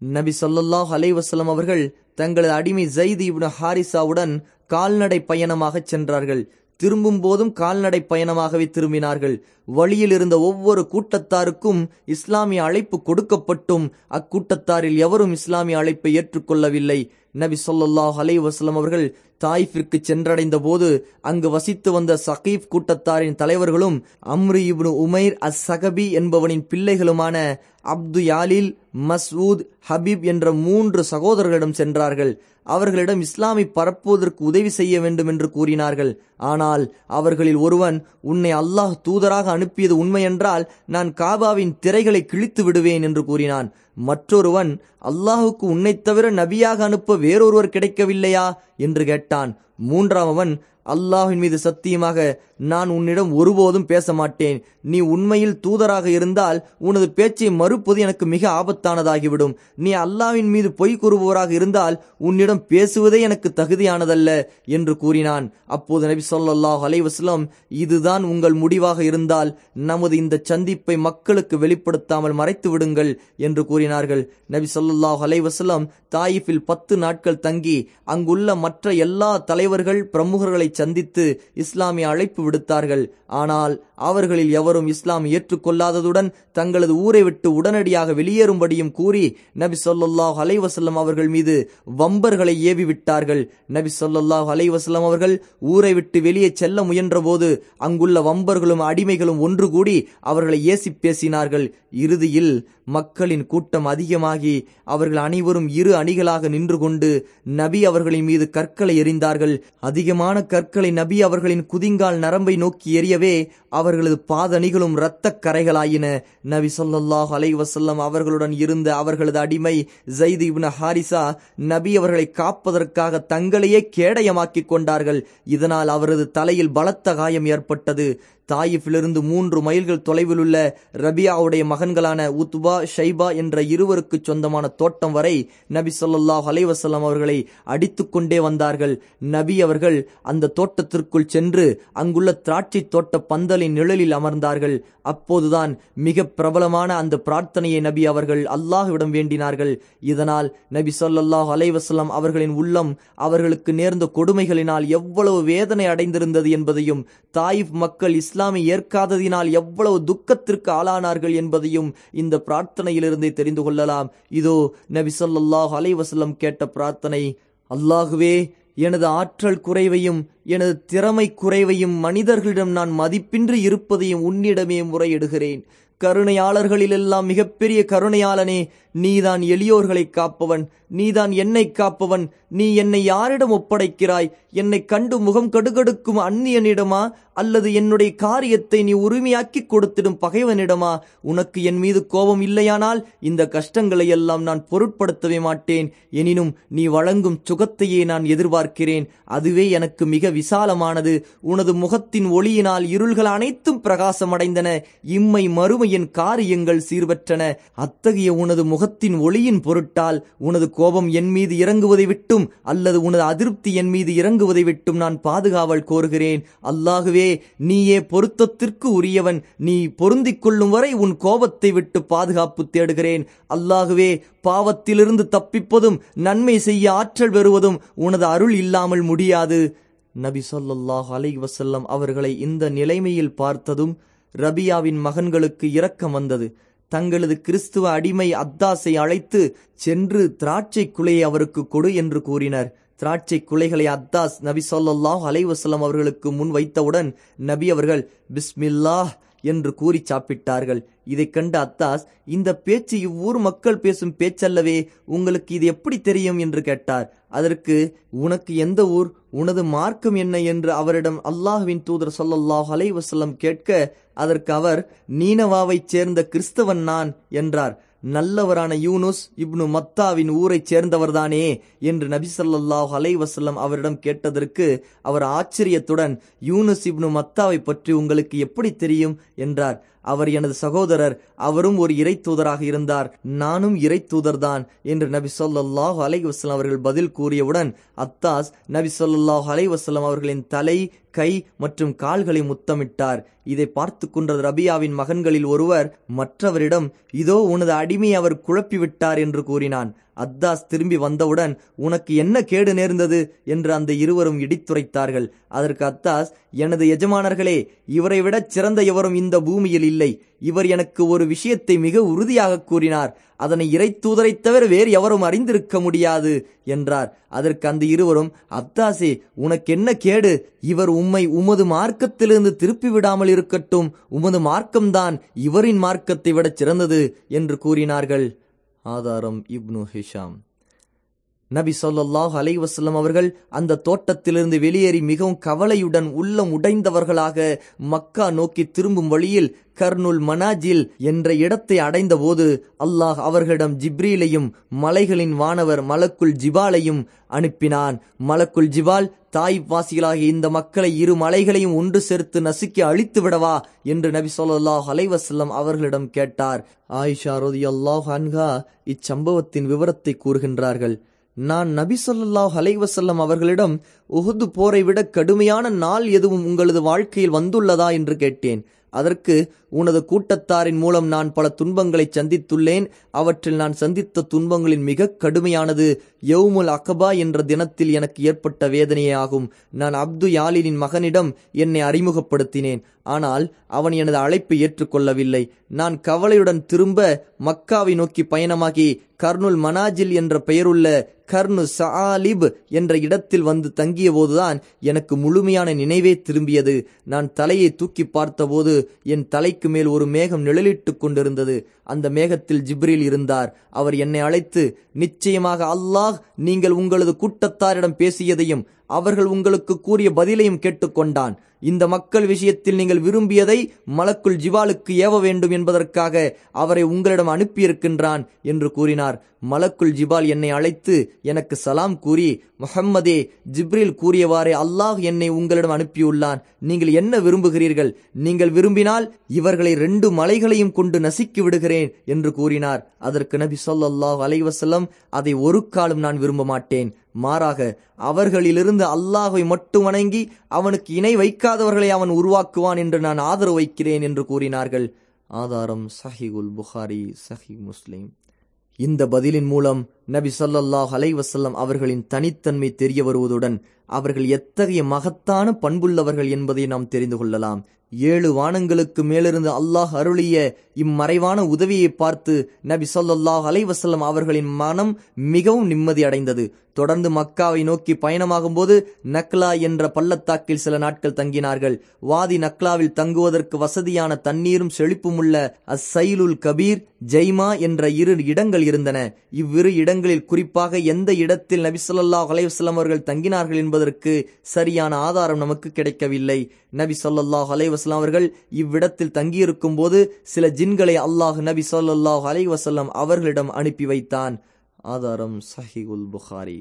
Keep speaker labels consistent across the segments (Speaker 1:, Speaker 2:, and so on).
Speaker 1: நபி சொல்லாஹ் அலைவசலம் அவர்கள் தங்களது அடிமை ஜைத் இப்னு ஹாரிசாவுடன் கால்நடை பயணமாகச் சென்றார்கள். திரும்பும் போதும் கால்நடை பயணமாகவே திரும்பினார்கள். வழியில் இருந்த ஒவ்வொரு கூட்டத்தாருக்கும் இஸ்லாமிய அழைப்பு கொடுக்கப்பட்டும். அக்கூட்டத்தாரில் எவரும் இஸ்லாமிய அழைப்பை ஏற்றுக்கொள்ளவில்லை. நபி சொல்லாஹ் அலை வஸல்லம் அவர்கள் தாயிஃபிற்கு சென்றடைந்த போது அங்கு வசித்து வந்த சகீப் கூட்டத்தாரின் தலைவர்களும் Amr ibn Umair as Thaqafi என்பவனின் பிள்ளைகளுமான அப்து யாலில் மஸ்ஊத் ஹபீப் என்ற மூன்று சகோதரர்களிடம் சென்றார்கள். அவர்களிடம் இஸ்லாமை பரப்புவதற்கு உதவி செய்ய வேண்டும் என்று கூறினார்கள். ஆனால் அவர்களில் ஒருவன் உன்னை அல்லாஹ் தூதராக அனுப்பியது உண்மையென்றால் நான் காபாவின் திரைகளை கிழித்து விடுவேன் என்று கூறினான். மற்றொருவன் அல்லாஹுக்கு உன்னைத் தவிர நபியாக அனுப்ப வேறொருவர் கிடைக்கவில்லையா? என்று கேட்டான். மூன்றாமவன் அல்லாஹின் மீது சத்தியமாக நான் உன்னிடம் ஒருபோதும் பேச மாட்டேன் நீ உண்மையில் தூதராக இருந்தால் உனது பேச்சை மறுப்பது எனக்கு மிக ஆபத்தானதாகிவிடும். நீ அல்லாவின் மீது பொய் கூறுபவராக இருந்தால் உன்னிடம் பேசுவதே எனக்கு தகுதியானதல்ல என்று கூறினான். அப்போது நபி சொல்லாஹ் அலைவாஸ்லம் இதுதான் உங்கள் முடிவாக இருந்தால் நமது இந்த சந்திப்பை மக்களுக்கு வெளிப்படுத்தாமல் மறைத்து விடுங்கள் என்று கூறினார்கள். நபி சொல்லாஹ் அலைவாஸ்லம் தாயிஃபில் பத்து நாட்கள் தங்கி அங்குள்ள மற்ற எல்லா தலைவர்கள் பிரமுகர்களை சந்தித்து இஸ்லாமிய அழைப்பு விடுத்தார்கள். ஆனால் அவர்களில் எவரும் இஸ்லாம் ஏற்றுக்கொள்ளாததுடன் தங்களது ஊரை விட்டு உடனடியாக வெளியேறும்படியும் கூறி நபி ஸல்லல்லாஹு அலைவசல்லம் அவர்கள் மீது வம்பர்களை ஏவி விட்டார்கள். நபி ஸல்லல்லாஹு அலைவசல்லம் அவர்கள் ஊரை விட்டு வெளியே செல்ல முயன்றபோது அங்குள்ள வம்பர்களும் அடிமைகளும் ஒன்று கூடி அவர்களை ஏசி பேசினார்கள். இறுதியில் மக்களின் கூட்டம் அதிகமாகி அவர்கள் அனைவரும் இரு அணிகளாக நின்று கொண்டு நபி அவர்களின் மீது கற்களை எறிந்தார்கள். அதிகமான கற்களை நபி அவர்களின் குதிங்கால் நரம்பை நோக்கி எறியவே அவர்களது பாதணிகளும் இரத்த கரைகளாயின. நபி சொல்லாஹ் அலைவசல்லம் அவர்களுடன் இருந்த அவர்களது அடிமை ஜைத் இப்ன ஹாரிசா நபி அவர்களை காப்பதற்காக தங்களையே கேடயமாக்கிக் கொண்டார்கள். இதனால் அவரது தலையில் பலத்த காயம் ஏற்பட்டது. தாயிஃபிலிருந்து மூன்று மைல்கள் தொலைவில் உள்ள ரபியாவுடைய மகன்களான உத்பா ஷைபா என்ற இருவருக்கு சொந்தமான தோட்டம் வரை நபி சொல்லாஹ் அலைவசல்லாம் அவர்களை அடித்து கொண்டே வந்தார்கள். நபி அவர்கள் அந்த தோட்டத்திற்குள் சென்று அங்குள்ள திராட்சை தோட்ட பந்தலின் நிழலில் அமர்ந்தார்கள். அப்போதுதான் மிக பிரபலமான அந்த பிரார்த்தனையை நபி அவர்கள் அல்லாஹ்விடம் வேண்டினார்கள். இதனால் நபி ஸல்லல்லாஹு அலைவசல்லாம் அவர்களின் உள்ளம் அவர்களுக்கு நேர்ந்த கொடுமைகளினால் எவ்வளவு வேதனை அடைந்திருந்தது என்பதையும் தாயிப் மக்கள் இஸ்லாமை ஏற்காததினால் எவ்வளவு துக்கத்திற்கு ஆளானார்கள் என்பதையும் இந்த பிரார்த்தனையிலிருந்தே தெரிந்து கொள்ளலாம். இதோ நபி ஸல்லல்லாஹு அலைவசல்லம் கேட்ட பிரார்த்தனை அல்லாஹுவே எனது ஆற்றல் குறைவையும் எனது திறமை குறைவையும் மனிதர்களிடம் நான் மதிப்பின்றி இருப்பதையும் உன்னிடமே முறையிடுகிறேன். கருணையாளர்களிலெல்லாம் மிகப்பெரிய கருணையாளனே நீதான் எளியோர்களை காப்பவன் நீதான் என்னை காப்பவன் நீ என்னை யாரிடம் ஒப்படைக்கிறாய்? என்னை கண்டு முகம் கடுகடுக்கும் அந்நியனிடமா? அல்லது என்னுடைய காரியத்தை நீ உரிமையாக்கி கொடுத்திடும் பகைவனிடமா? உனக்கு என் மீது கோபம் இல்லையானால் இந்த கஷ்டங்களை எல்லாம் நான் பொருட்படுத்தவே மாட்டேன். எனினும் நீ வழங்கும் சுகத்தையே நான் எதிர்பார்க்கிறேன். அதுவே எனக்கு மிக விசாலமானது. உனது முகத்தின் ஒளியினால் இருள்கள் அனைத்தும் பிரகாசமடைந்தன. இம்மை மறுமையின் காரியங்கள் சீர்பற்றன. அத்தகைய உனது முகத்தின் ஒளியின் பொருட்டால் உனது கோபம் என் மீது இறங்குவதை விட்டும் அல்லது உனது அதிருப்தி என் மீது இறங்குவதை விட்டும் நான் பாதுகாவல் கோருகிறேன். அல்லாகுவே நீயே பொருத்தத்திற்கு உரியவன். நீ பொருந்திக் கொள்ளும் வரை உன் கோபத்தை விட்டு பாதுகாப்பு தேடுகிறேன். அல்லாகுவே பாவத்திலிருந்து தப்பிப்பதும் நன்மை செய்ய ஆற்றல் பெறுவதும் உனது அருள் இல்லாமல் முடியாது. நபி சொல்லாஹ் அலை வசல்லம் அவர்களை இந்த நிலைமையில் பார்த்ததும் ரபியாவின் மகன்களுக்கு இரக்கம் வந்தது. தங்களது கிறிஸ்துவ அடிமை அத்தாஸை அழைத்து சென்று திராட்சை குலையை அவருக்கு கொடு என்று கூறினர். திராட்சை குலைகளை அத்தாஸ் நபி சொல்லாஹ் அலைவசலம் அவர்களுக்கு முன் வைத்தவுடன் நபி அவர்கள் பிஸ்மில்லாஹ் என்று கூறி சாப்பிட்டார்கள். இதை கண்ட அத்தாஸ் இந்த பேச்சு இவ்வூர் மக்கள் பேசும் பேச்சல்லவே உங்களுக்கு இது எப்படி தெரியும்? என்று கேட்டார். அதற்கு உனக்கு எந்த ஊர்? உனது மார்க்கம் என்ன என்று அவரிடம் அல்லாஹ்வின் தூதர் சொல்லல்லாஹ் அலைவசல்லம் கேட்க அதற்கு அவர் நீனவாவைச் சேர்ந்த கிறிஸ்தவன் நான் என்றார். நல்லவரான யூனுஸ் இப்னு மத்தாவின் ஊரைச் சேர்ந்தவர்தானே என்று நபிசல்லாஹ் அலைவசல்லம் அவரிடம் கேட்டதற்கு அவர் ஆச்சரியத்துடன் யூனுஸ் இப்னு மத்தாவை பற்றி உங்களுக்கு எப்படி தெரியும்? என்றார். அவர் எனது சகோதரர் அவரும் ஒரு இறை தூதராக இருந்தார். நானும் இறை தூதர்தான் என்று நபி சொல்லாஹ் அலை வசலம் அவர்கள் பதில் கூறியவுடன் அத்தாஸ் நபி சொல்லாஹ் அலை வசலம் அவர்களின் தலை கை மற்றும் கால்களை முத்தமிட்டார். இதை பார்த்து கொண்ட ரபியாவின் மகன்களில் ஒருவர் மற்றவரிடம் இதோ உனது அடிமை அவர் குழப்பிவிட்டார் என்று கூறினான். அத்தாஸ் திரும்பி வந்தவுடன் உனக்கு என்ன கேடு நேர்ந்தது? என்று அந்த இருவரும் இடித்துரைத்தார்கள். அதற்கு அத்தாஸ் எனது எஜமானர்களே இவரை விட சிறந்த எவரும் இந்த பூமியில் இல்லை. இவர் எனக்கு ஒரு விஷயத்தை மிக உறுதியாக கூறினார். அதனை இறை தூதரை தவிர வேறு எவரும் அறிந்திருக்க முடியாது என்றார். அதற்கு அந்த இருவரும் அத்தாசே உனக்கு என்ன கேடு? இவர் உம்மை உமது மார்க்கத்திலிருந்து திருப்பி விடாமல் இருக்கட்டும். உமது மார்க்கம்தான் இவரின் மார்க்கத்தை விட சிறந்தது என்று கூறினார்கள். ஆதாரம் இப்னு ஹிஷாம் நபி சொல்லாஹ் அலைவசல்லம் அவர்கள் அந்த தோட்டத்திலிருந்து வெளியேறி மிகவும் கவலையுடன் உள்ளம் உடைந்தவர்களாக மக்கா நோக்கி திரும்பும் வழியில் கர்னுல் மனாஜில் என்ற இடத்தை அடைந்தபோது அல்லாஹ் அவர்களிடம் ஜிப்ரீலையும் மலைகளின் வானவர் மலக்குல் ஜிபாலையும் அனுப்பினான். மலக்குல் ஜிபால் தாய் வாசிகளாகிய இந்த மக்களை இரு மலைகளையும் ஒன்று சேர்த்து நசுக்கி அழித்து விடவா? என்று நபி சொல்லாஹ் அலைவசல்லம் அவர்களிடம் கேட்டார். ஆயிஷா ரோதி அல்லாஹ் அன்ஹா இச்சம்பவத்தின் விவரத்தை கூறுகின்றார்கள். நான் நபி சொல்லாஹ் அலைவசல்லம் அவர்களிடம் உகுது போரை விட கடுமையான நாள் எதுவும் உங்களது வாழ்க்கையில் வந்துள்ளதா என்று கேட்டேன். அதற்கு உனது கூட்டத்தாரின் மூலம் நான் பல துன்பங்களை சந்தித்துள்ளேன். அவற்றில் நான் சந்தித்த துன்பங்களின் மிக கடுமையானது யவுமுல் அகபா என்ற தினத்தில் எனக்கு ஏற்பட்ட வேதனையே ஆகும். நான் அப்து யாலினின் மகனிடம் என்னை அறிமுகப்படுத்தினேன். ஆனால் அவன் எனது அழைப்பை ஏற்றுக்கொள்ளவில்லை. நான் கவலையுடன் திரும்ப மக்காவை நோக்கி பயணமாகி கர்னுல் மனாஜில் என்ற பெயருள்ள கர்னு சாலிப் என்ற இடத்தில் வந்து தங்கிய போதுதான் எனக்கு முழுமையான நினைவே திரும்பியது. நான் தலையை தூக்கி பார்த்தபோது என் தலைக்கு மேல் ஒரு மேகம் நிழலிட்டுக் கொண்டிருந்தது. அந்த மேகத்தில் ஜிப்ரில் இருந்தார். அவர் என்னை அழைத்து நிச்சயமாக அல்லாஹ் நீங்கள் உங்களது கூட்டத்தாரிடம் பேசியதையும் அவர்கள் உங்களுக்கு கூறிய பதிலையும் கேட்டுக்கொண்டான். இந்த மக்கள் விஷயத்தில் நீங்கள் விரும்பியதை மலக்குள் ஜிவாலுக்கு ஏவ வேண்டும் என்பதற்காக அவரை உங்களிடம் அனுப்பியிருக்கின்றான் என்று கூறினார். மலக்குள் ஜிபால் என்னை அழைத்து எனக்கு சலாம் கூறி முஹம்மதே ஜிப்ரில் கூறியவாறே அல்லாஹ் என்னை உங்களிடம் அனுப்பியுள்ளான். நீங்கள் என்ன விரும்புகிறீர்கள்? நீங்கள் விரும்பினால் இவர்களை ரெண்டு மலைகளையும் கொண்டு நசுக்கி விடுகிறேன் என்று கூறினார். அதற்கு நபி சொல்லாஹ் அலைவசல்லம் அதை ஒரு காலம் நான் விரும்ப மாட்டேன். மாறாக அவர்களிலிருந்து அல்லாஹை மட்டும் வணங்கி அவனுக்கு இணை வைக்காதவர்களை அவன் உருவாக்குவான் என்று நான் ஆதரவு வைக்கிறேன் என்று கூறினார்கள். ஆதாரம் சஹிகுல் புகாரி சஹி முஸ்லிம். இந்த பதிலின் மூலம் நபி சொல்லாஹ் அலைவசல்லம் அவர்களின் தனித்தன்மை தெரிய வருவதுடன் அவர்கள் எத்தகைய மகத்தான பண்புள்ளவர்கள் என்பதை நாம் தெரிந்து கொள்ளலாம். ஏழு வானங்களுக்கு மேலிருந்து அல்லாஹ் அருளிய இம்மறைவான உதவியை பார்த்து நபி சொல்லாஹ் அலைவசல்லம் அவர்களின் மனம் மிகவும் நிம்மதி அடைந்தது. தொடர்ந்து மக்காவை நோக்கி பயணமாகும் போது நக்லா என்ற பள்ளத்தாக்கில் சில நாட்கள் தங்கினார்கள். வாதி நக்லாவில் தங்குவதற்கு வசதியான தண்ணீரும் செழிப்பும் உள்ள அசைலுல் கபீர் ஜெய்மா என்ற இரு இடங்கள் இருந்தன. இவ்விரு இடங்களில் குறிப்பாக எந்த இடத்தில் நபி சொல்லாஹ் அலைவசல்லம் அவர்கள் தங்கினார்கள் என்பது என்பதற்கு சரியான ஆதாரம் நமக்கு கிடைக்கவில்லை. நபி சொல்லாஹ் அலைவசல்லாம் அவர்கள் இவ்விடத்தில் தங்கியிருக்கும் போது சில ஜின்களை அல்லாஹ் நபி சொல்லாஹ் அலைவசல்லம் அவர்களிடம் அனுப்பி வைத்தான். ஆதாரம் சஹிகுல் புகாரி.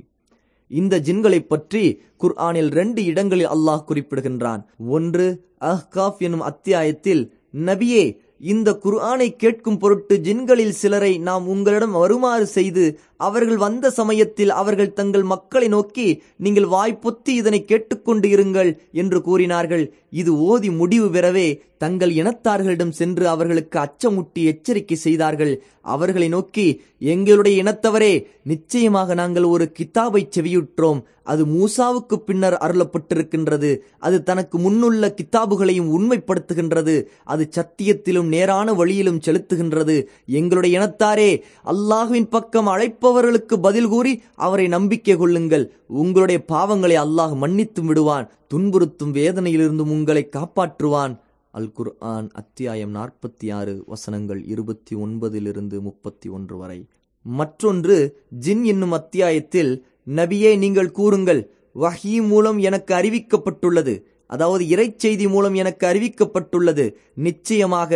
Speaker 1: இந்த ஜின்களை பற்றி குர்ஆனில் ரெண்டு இடங்களில் அல்லாஹ் குறிப்பிடுகின்றான். ஒன்று அஹ்காஃப் எனும் அத்தியாயத்தில் நபியே இந்த குர்ஆனை கேட்கும் பொருட்டு ஜின்களில் சிலரை நாம் உங்களிடம் வருமாறு செய்து அவர்கள் வந்த சமயத்தில் அவர்கள் தங்கள் மக்களை நோக்கி நீங்கள் வாய்ப்பொத்தி இதனை கேட்டுக்கொண்டு இருங்கள் என்று கூறினார்கள். இது ஓதி முடிவு பெறவே தங்கள் இனத்தார்களிடம் சென்று அவர்களுக்கு அச்சமுட்டி எச்சரிக்கை செய்தார்கள். அவர்களை நோக்கி எங்களுடைய இனத்தவரே நிச்சயமாக நாங்கள் ஒரு கித்தாபை செவியுற்றோம். அது மூசாவுக்கு பின்னர் அருளப்பட்டிருக்கின்றது. அது தனக்கு முன்னுள்ள கித்தாபுகளையும் உண்மைப்படுத்துகின்றது. அது சத்தியத்திலும் நேரான வழியிலும் செலுத்துகின்றது. எங்களுடைய இனத்தாரே அல்லாஹுவின் பக்கம் நம்புபவர்களுக்கு பதில் கூறி அவரை நம்பிக்கை கொள்ளுங்கள். உங்களுடைய பாவங்களை அல்லாஹ் மன்னித்தும் விடுவான். துன்புறுத்தும் வேதனையிலிருந்தும் உங்களை காப்பாற்றுவான். அல் குர்ஆன் அத்தியாயம் நாற்பத்தி ஆறு வசனங்கள் இருபத்தி ஒன்பதிலிருந்து முப்பத்தி ஒன்று வரை. மற்றொன்று ஜின் என்னும் அத்தியாயத்தில் நபியே நீங்கள் கூறுங்கள். வஹி மூலம் எனக்கு அறிவிக்கப்பட்டுள்ளது. அதாவது இறைச்செய்தி மூலம் எனக்கு அறிவிக்கப்பட்டுள்ளது. நிச்சயமாக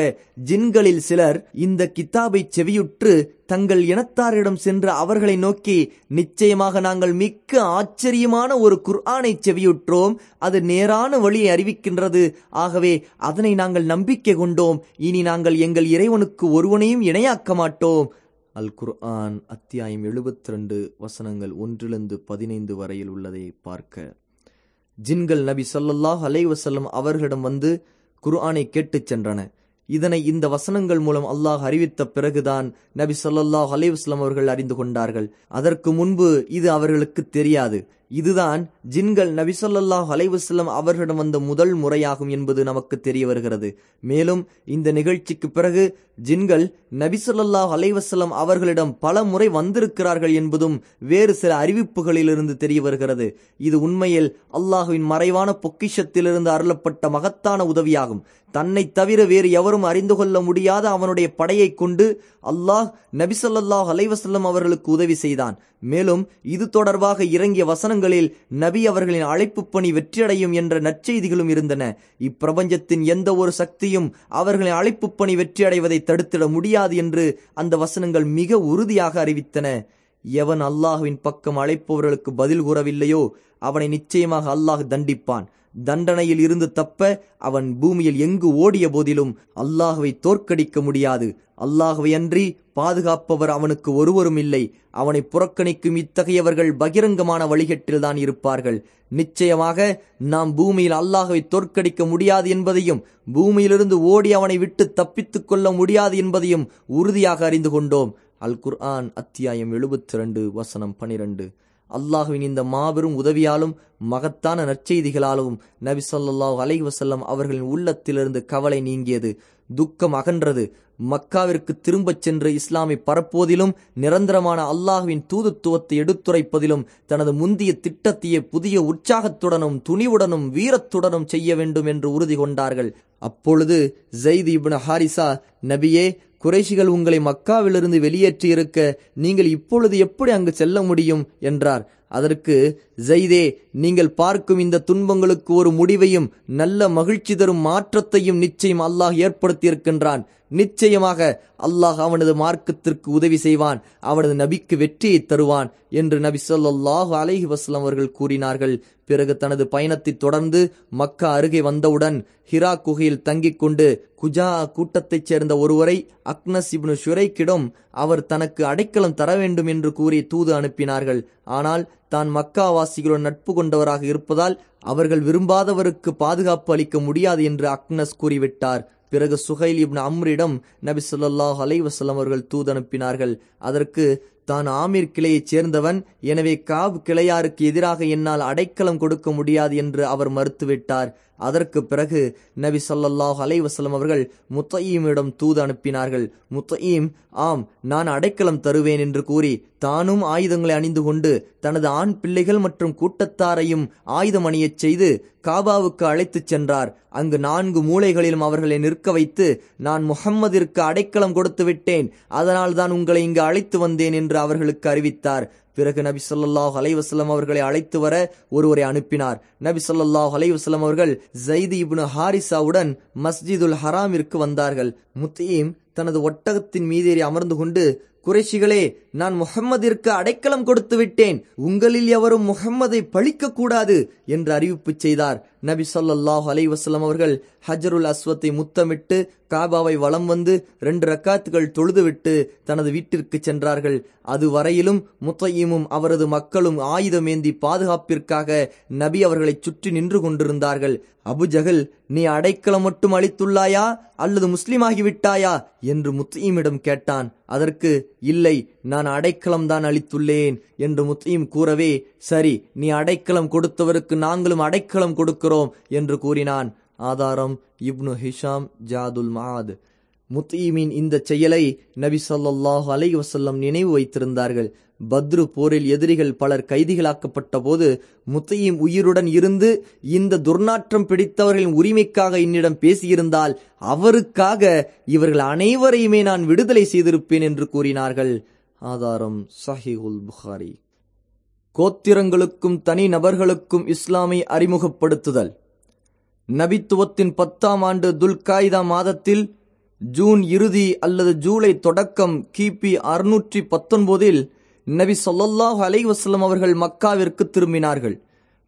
Speaker 1: ஜின்களில் சிலர் இந்த கித்தாபை செவியுற்று தங்கள் இனத்தாரிடம் சென்று அவர்களை நோக்கி நிச்சயமாக நாங்கள் மிக்க ஆச்சரியமான ஒரு குர்ஆனை செவியுற்றோம். அது நேரான வழியை அறிவிக்கின்றது. ஆகவே அதனை நாங்கள் நம்பிக்கை கொண்டோம். இனி நாங்கள் எங்கள் இறைவனுக்கு ஒருவனையும் இணையாக்க மாட்டோம். அல் குர்ஆன் அத்தியாயம் எழுபத்தி ரெண்டு வசனங்கள் ஒன்றிலிருந்து பதினைந்து வரையில் உள்ளதை பார்க்க. ஜின்கள் நபி சொல்லல்லாஹ் அலைவசல்லம் அவர்களிடம் வந்து குர்ஆனை கேட்டுச் சென்றன. இதனை இந்த வசனங்கள் மூலம் அல்லாஹ் அறிவித்த பிறகுதான் நபி சொல்லல்லாஹ் அலைஹி அவர்கள் அறிந்து கொண்டார்கள். அதற்கு முன்பு இது அவர்களுக்கு தெரியாது. இதுதான் ஜின்கள் நபிசல்லாஹ் அலைவசல்லம் அவர்களிடம் வந்த முதல் முறையாகும் என்பது நமக்கு தெரிய வருகிறது. மேலும் இந்த நிகழ்ச்சிக்கு பிறகு ஜின்கள் நபிசல்லாஹ் அலைவசல்லம் அவர்களிடம் பல முறை வந்திருக்கிறார்கள் என்பதும் வேறு சில அறிவிப்புகளிலிருந்து தெரிய வருகிறது. இது உண்மையில் அல்லாஹுவின் மறைவான பொக்கிஷத்திலிருந்து அருளப்பட்ட மகத்தான உதவியாகும். தன்னை தவிர வேறு எவரும் அறிந்து கொள்ள முடியாத அவனுடைய படையை கொண்டு அல்லாஹ் நபிசல்லாஹ் அலைவசல்லம் அவர்களுக்கு உதவி செய்தான். மேலும் இது தொடர்பாக இறங்கிய வசனங்களில் நபி அவர்களின் அழைப்பு பணி வெற்றியடையும் என்ற நற்செய்திகளும் இருந்தன. இப்பிரபஞ்சத்தின் எந்த ஒரு சக்தியும் அவர்களின் அழைப்பு பணி வெற்றியடைவதை தடுத்திட முடியாது என்று அந்த வசனங்கள் மிக உறுதியாக அறிவித்தன. எவன் அல்லாஹுவின் பக்கம் அழைப்பவர்களுக்கு பதில் கூறவில்லையோ அவனை நிச்சயமாக அல்லாஹ் தண்டிப்பான். தண்டனையில் இருந்து தப்ப அவன் பூமியில் எங்கு ஓடிய போதிலும் அல்லாஹுவை தோற்கடிக்க முடியாது. அல்லாஹுவை அன்றி பாதுகாப்பவர் அவனுக்கு ஒருவரும் இல்லை. அவனை புறக்கணிக்கும் இத்தகையவர்கள் பகிரங்கமான வழிகட்டில்தான் இருப்பார்கள். நிச்சயமாக நாம் பூமியில் அல்லாஹுவை தோற்கடிக்க முடியாது என்பதையும் பூமியிலிருந்து ஓடி அவனை விட்டு தப்பித்துக் கொள்ள முடியாது என்பதையும் உறுதியாக அறிந்து கொண்டோம். அல் குர்ஆன் அத்தியாயம் எழுபத்தி ரெண்டு வசனம் பனிரெண்டு அல்லாஹுவின் இந்த மாபெரும் உதவியாலும் மகத்தான நற்செய்திகளாலும் நபி ஸல்லல்லாஹு அலைஹி வசல்லம் அவர்களின் உள்ளத்திலிருந்து கவலை நீங்கியது துக்கம் அகன்றது. மக்காவிற்கு திரும்பச் சென்று இஸ்லாமை பரப்புவதிலும் நிரந்தரமான அல்லாஹுவின் தூதுத்துவத்தை எடுத்துரைப்பதிலும் தனது முந்திய திட்டத்தையே புதிய உற்சாகத்துடனும் துணிவுடனும் வீரத்துடனும் செய்ய வேண்டும் என்று உறுதி கொண்டார்கள். அப்பொழுது ஜெயித் இப்னு ஹாரிசா நபியே குறைஷிகள் உங்களை மக்காவிலிருந்து வெளியேற்றி இருக்க நீங்கள் இப்பொழுது எப்படி அங்கு செல்ல முடியும்? என்றார். அதற்கு ஜெய்தே நீங்கள் பார்க்கும் இந்த துன்பங்களுக்கு ஒரு முடிவையும் நல்ல மகிழ்ச்சி தரும் மாற்றத்தையும் நிச்சயம் அல்லாஹ் ஏற்படுத்தியிருக்கின்றான். நிச்சயமாக அல்லாஹ் அவனது மார்க்கத்திற்கு உதவி செய்வான் அவனது நபிக்கு வெற்றியை தருவான் என்று நபி சொல்லாஹு அலைஹி வஸ்லம் அவர்கள் கூறினார்கள். பிறகு தனது பயணத்தை தொடர்ந்து மக்கா அருகே வந்தவுடன் ஹிரா குகையில் தங்கிக் கொண்டு குஜா கூட்டத்தைச் சேர்ந்த ஒருவரை அக்னஸ் இப்னு ஷுரைக்கிடம் அவர் தனக்கு அடைக்கலம் தர வேண்டும் என்று கூறி தூது அனுப்பினார்கள். ஆனால் தான் மக்காவாசிகளுடன் நட்பு கொண்டவராக இருப்பதால் அவர்கள் விரும்பாதவருக்கு பாதுகாப்பு அளிக்க முடியாது என்று அக்னஸ் கூறிவிட்டார். பிறகு சுஹைல் இப் அம்ரிடம் நபி சொல்லாஹ் அலைவசல்லம் அவர்கள் தூது அனுப்பினார்கள். அதற்கு தான் ஆமீர் கிளையைச் சேர்ந்தவன் எனவே காப் கிளையாருக்கு எதிராக என்னால் அடைக்கலம் கொடுக்க முடியாது என்று அவர் மறுத்துவிட்டார். அதற்கு பிறகு நபி சொல்லாஹ் அலைவசலம் அவர்கள் முத்தையீமிடம் தூது அனுப்பினார்கள். முத்தையீம் ஆம் நான் அடைக்கலம் தருவேன் என்று கூறி தானும் ஆயுதங்களை அணிந்து கொண்டு தனது ஆண் பிள்ளைகள் மற்றும் கூட்டத்தாரையும் ஆயுதம் அணியச் செய்து காபாவுக்கு அழைத்துச் சென்றார். அங்கு நான்கு மூலைகளிலும் அவர்களை நிற்க வைத்து நான் முகம்மதிற்கு அடைக்கலம் கொடுத்து விட்டேன். அதனால் தான் உங்களை இங்கு அழைத்து வந்தேன் என்று அவர்களுக்கு அறிவித்தார். பிறகு நபி சொல்லாஹ் அலைஹி அவர்களை அழைத்து வர ஒருவரை அனுப்பினார். நபி சொல்லாஹ் அலைஹி அவர்கள் ஜைது இப்னு ஹாரிசாவுடன் மஸ்ஜிதுல் ஹராமிற்கு வந்தார்கள். முத்தீம் தனது ஒட்டகத்தின் மீதேறி அமர்ந்து கொண்டு குறைஷிகளே நான் முஹம்மதிற்கு அடைக்கலம் கொடுத்து விட்டேன். உங்களில் எவரும் முகம்மதை பழிக்க கூடாது என்று அறிவிப்பு செய்தார். நபி சொல்லாஹ் அலைஹி வசலம் அவர்கள் ஹஜருல் அஸ்வத்தை முத்தமிட்டு காபாவை வலம் வந்து ரெண்டு ரக்காத்துகள் தொழுதுவிட்டு தனது வீட்டிற்கு சென்றார்கள். அது வரையிலும் முத்தையீமும் அவரது மக்களும் ஆயுதமேந்தி பாதுகாப்பிற்காக நபி அவர்களை சுற்றி நின்று கொண்டிருந்தார்கள். அபுஜகல் நீ அடைக்கலம் மட்டும் அளித்துள்ளாயா? அல்லது முஸ்லிமாகிவிட்டாயா? என்று முத்தையீமிடம் கேட்டான். அதற்கு இல்லை நான் அடைக்கலம் தான் அளித்துள்ளேன் என்று முத்தையும் கூறவே சரி நீ அடைக்கலம் கொடுத்தவருக்கு நாங்களும் அடைக்கலம் கொடுக்கிறோம் என்று கூறினான். ஆதாரம் இப்னு ஹிஷாம் ஜாதுல் மாத் முத்தீமின் இந்த செயலை நபி சொல்லாஹு அலை வசல்லம் நினைவு வைத்திருந்தார்கள். பத்ரு போரில் எதிரிகள் பலர் கைதிகளாக்கப்பட்ட போது முத்தையும் உயிருடன் இருந்து இந்த துர்நாற்றம் பிடித்தவர்களின் உரிமைக்காக என்னிடம் பேசியிருந்தால் அவருக்காக இவர்கள் அனைவரையுமே நான் விடுதலை செய்திருப்பேன் என்று கூறினார்கள். ஆதாரம் சஹிஹுல் புகாரி. கோத்திரங்களுக்கும் தனி நபர்களுக்கும் இஸ்லாமை அறிமுகப்படுத்துதல். நபித்துவத்தின் பத்தாம் ஆண்டு துல்காய்தா மாதத்தில் ஜூன் இறுதி அல்லது ஜூலை தொடக்கம் கிபி அறுநூற்றி பத்தொன்பதில் நபி சொல்லாஹ் அலைவசல்லம் அவர்கள் மக்காவிற்கு திரும்பினார்கள்.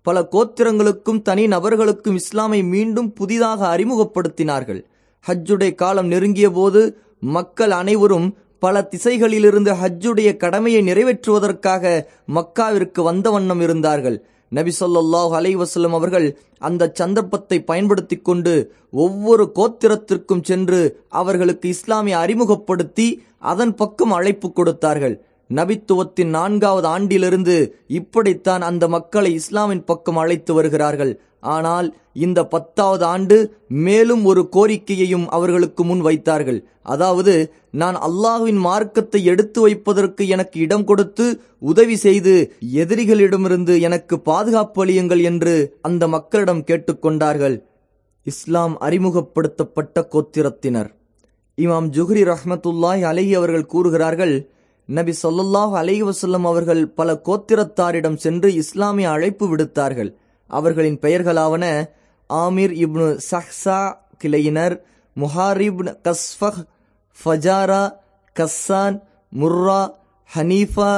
Speaker 1: பல கோத்திரங்களுக்கும் தனி நபர்களுக்கும் இஸ்லாமை மீண்டும் புதிதாக அறிமுகப்படுத்தினார்கள். ஹஜ்ஜுடைய காலம் நெருங்கிய போது மக்கள் அனைவரும் பல திசைகளிலிருந்து ஹஜ்ஜுடைய கடமையை நிறைவேற்றுவதற்காக மக்காவிற்கு வந்த வண்ணம் இருந்தார்கள். நபி சொல்லாஹ் அலைவசல்லம் அவர்கள் அந்த சந்தர்ப்பத்தை பயன்படுத்தி கொண்டு ஒவ்வொரு கோத்திரத்திற்கும் சென்று அவர்களுக்கு இஸ்லாமிய அறிமுகப்படுத்தி அதன் பக்கம் அழைப்பு கொடுத்தார்கள். நபித்துவத்தின் நான்காவது ஆண்டிலிருந்து இப்படித்தான் அந்த மக்களை இஸ்லாமின் பக்கம் அழைத்து வருகிறார்கள். ஆனால் இந்த பத்தாவது ஆண்டு மேலும் ஒரு கோரிக்கையையும் அவர்களுக்கு முன் வைத்தார்கள். அதாவது நான் அல்லாஹுவின் மார்க்கத்தை எடுத்து வைப்பதற்கு எனக்கு இடம் கொடுத்து உதவி செய்து எதிரிகளிடமிருந்து எனக்கு பாதுகாப்பு அளியுங்கள் என்று அந்த மக்களிடம் கேட்டுக்கொண்டார்கள். இஸ்லாம் அறிமுகப்படுத்தப்பட்ட கோத்திரத்தினர். இமாம் ஜுஹ்ரி ரஹமத்துல்லாய் அலஹி அவர்கள் கூறுகிறார்கள் நபி சொல்லாஹ் அலஹி வசல்லம் அவர்கள் பல கோத்திரத்தாரிடம் சென்று இஸ்லாமிய அழைப்பு விடுத்தார்கள். அவர்களின் பெயர்களாவன Amir ibn சஹ்சா கிளையினர் Muharib Khasfah Fazara Ghassan Murra Hanifa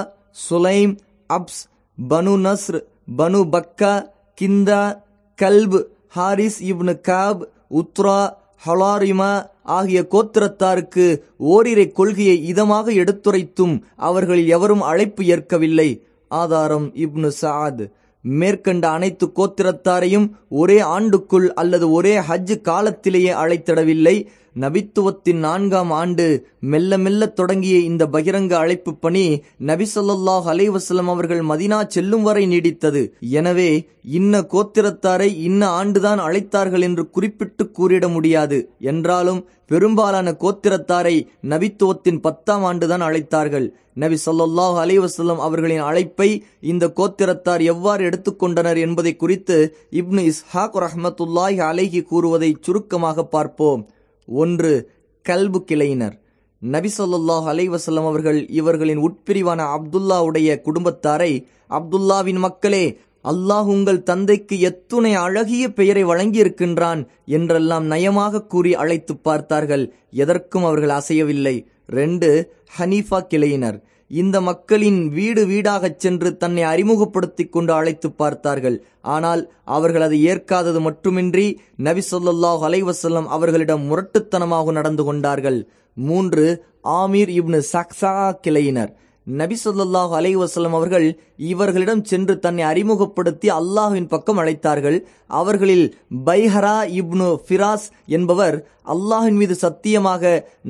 Speaker 1: Sulaym Abs Banu Nasr Banu Bakka Kinda Kalb Haris ibn Kab Udhra Halarima ஆகிய கோத்திரத்தாருக்கு ஓரிரை கொள்கையை இதமாக எடுத்துரைத்தும் அவர்களில் எவரும் அழைப்பு ஏற்கவில்லை. ஆதாரம் இப்னு சாத் மேற்கண்ட அனைத்து கோத்திரத்தாரையும் ஒரே ஆண்டுக்குள் அல்லது ஒரே ஹஜ் காலத்திலேயே அழைத்திடவில்லை. நபித்துவத்தின் நான்காம் ஆண்டு மெல்ல மெல்ல தொடங்கிய இந்த பகிரங்க அழைப்பு பணி நபிசல்லாஹ் அலைவசலம் அவர்கள் மதினா செல்லும் வரை நீடித்தது. எனவே இன்ன கோத்திரத்தாரை இன்ன ஆண்டுதான் அழைத்தார்கள் என்று குறிப்பிட்டு கூறிட முடியாது. என்றாலும் பெரும்பாலான கோத்திரத்தாரை நபித்துவத்தின் பத்தாம் ஆண்டுதான் அழைத்தார்கள். நபி சொல்லாஹ் அலைவசல்லம் அவர்களின் அழைப்பை இந்த கோத்திரத்தார் எவ்வாறு எடுத்துக்கொண்டனர் என்பதை குறித்து இப்னு இஸ்ஹாக் ரஹமத்துல்லாஹி அலைஹி கூறுவதை சுருக்கமாக பார்ப்போம். ஒன்று கல்பு கிளையினர். நபி சொல்லாஹ் அலைவசல்லம் அவர்கள் இவர்களின் உட்பிரிவான அப்துல்லாவுடைய குடும்பத்தாரை அப்துல்லாவின் மக்களே அல்லாஹ் உங்கள் தந்தைக்கு எத்துணை அழகிய பெயரை வழங்கியிருக்கின்றான் என்றெல்லாம் நயமாக கூறி அழைத்து பார்த்தார்கள். எதற்கும் அவர்கள் அசையவில்லை. ரெண்டு ஹனீஃபா கிளையினர். இந்த மக்களின் வீடு வீடாகச் சென்று தன்னை அறிமுகப்படுத்திக் கொண்டு அழைத்து பார்த்தார்கள். ஆனால் அவர்கள் அதை ஏற்காதது மட்டுமின்றி நபி சொல்லாஹ் அலைவசல்லம் அவர்களிடம் முரட்டுத்தனமாக நடந்து கொண்டார்கள். மூன்று ஆமீர் இப்னு சக்சா கிளையினர். நபி சொல்லாஹ் அலைவசல்லம் அவர்கள் இவர்களிடம் சென்று தன்னை அறிமுகப்படுத்தி அல்லாஹுவின் பக்கம் அழைத்தார்கள். அவர்களில் பைஹரா இப்னு ஃபிராஸ் என்பவர் அல்லாஹின் மீது சத்தியமாக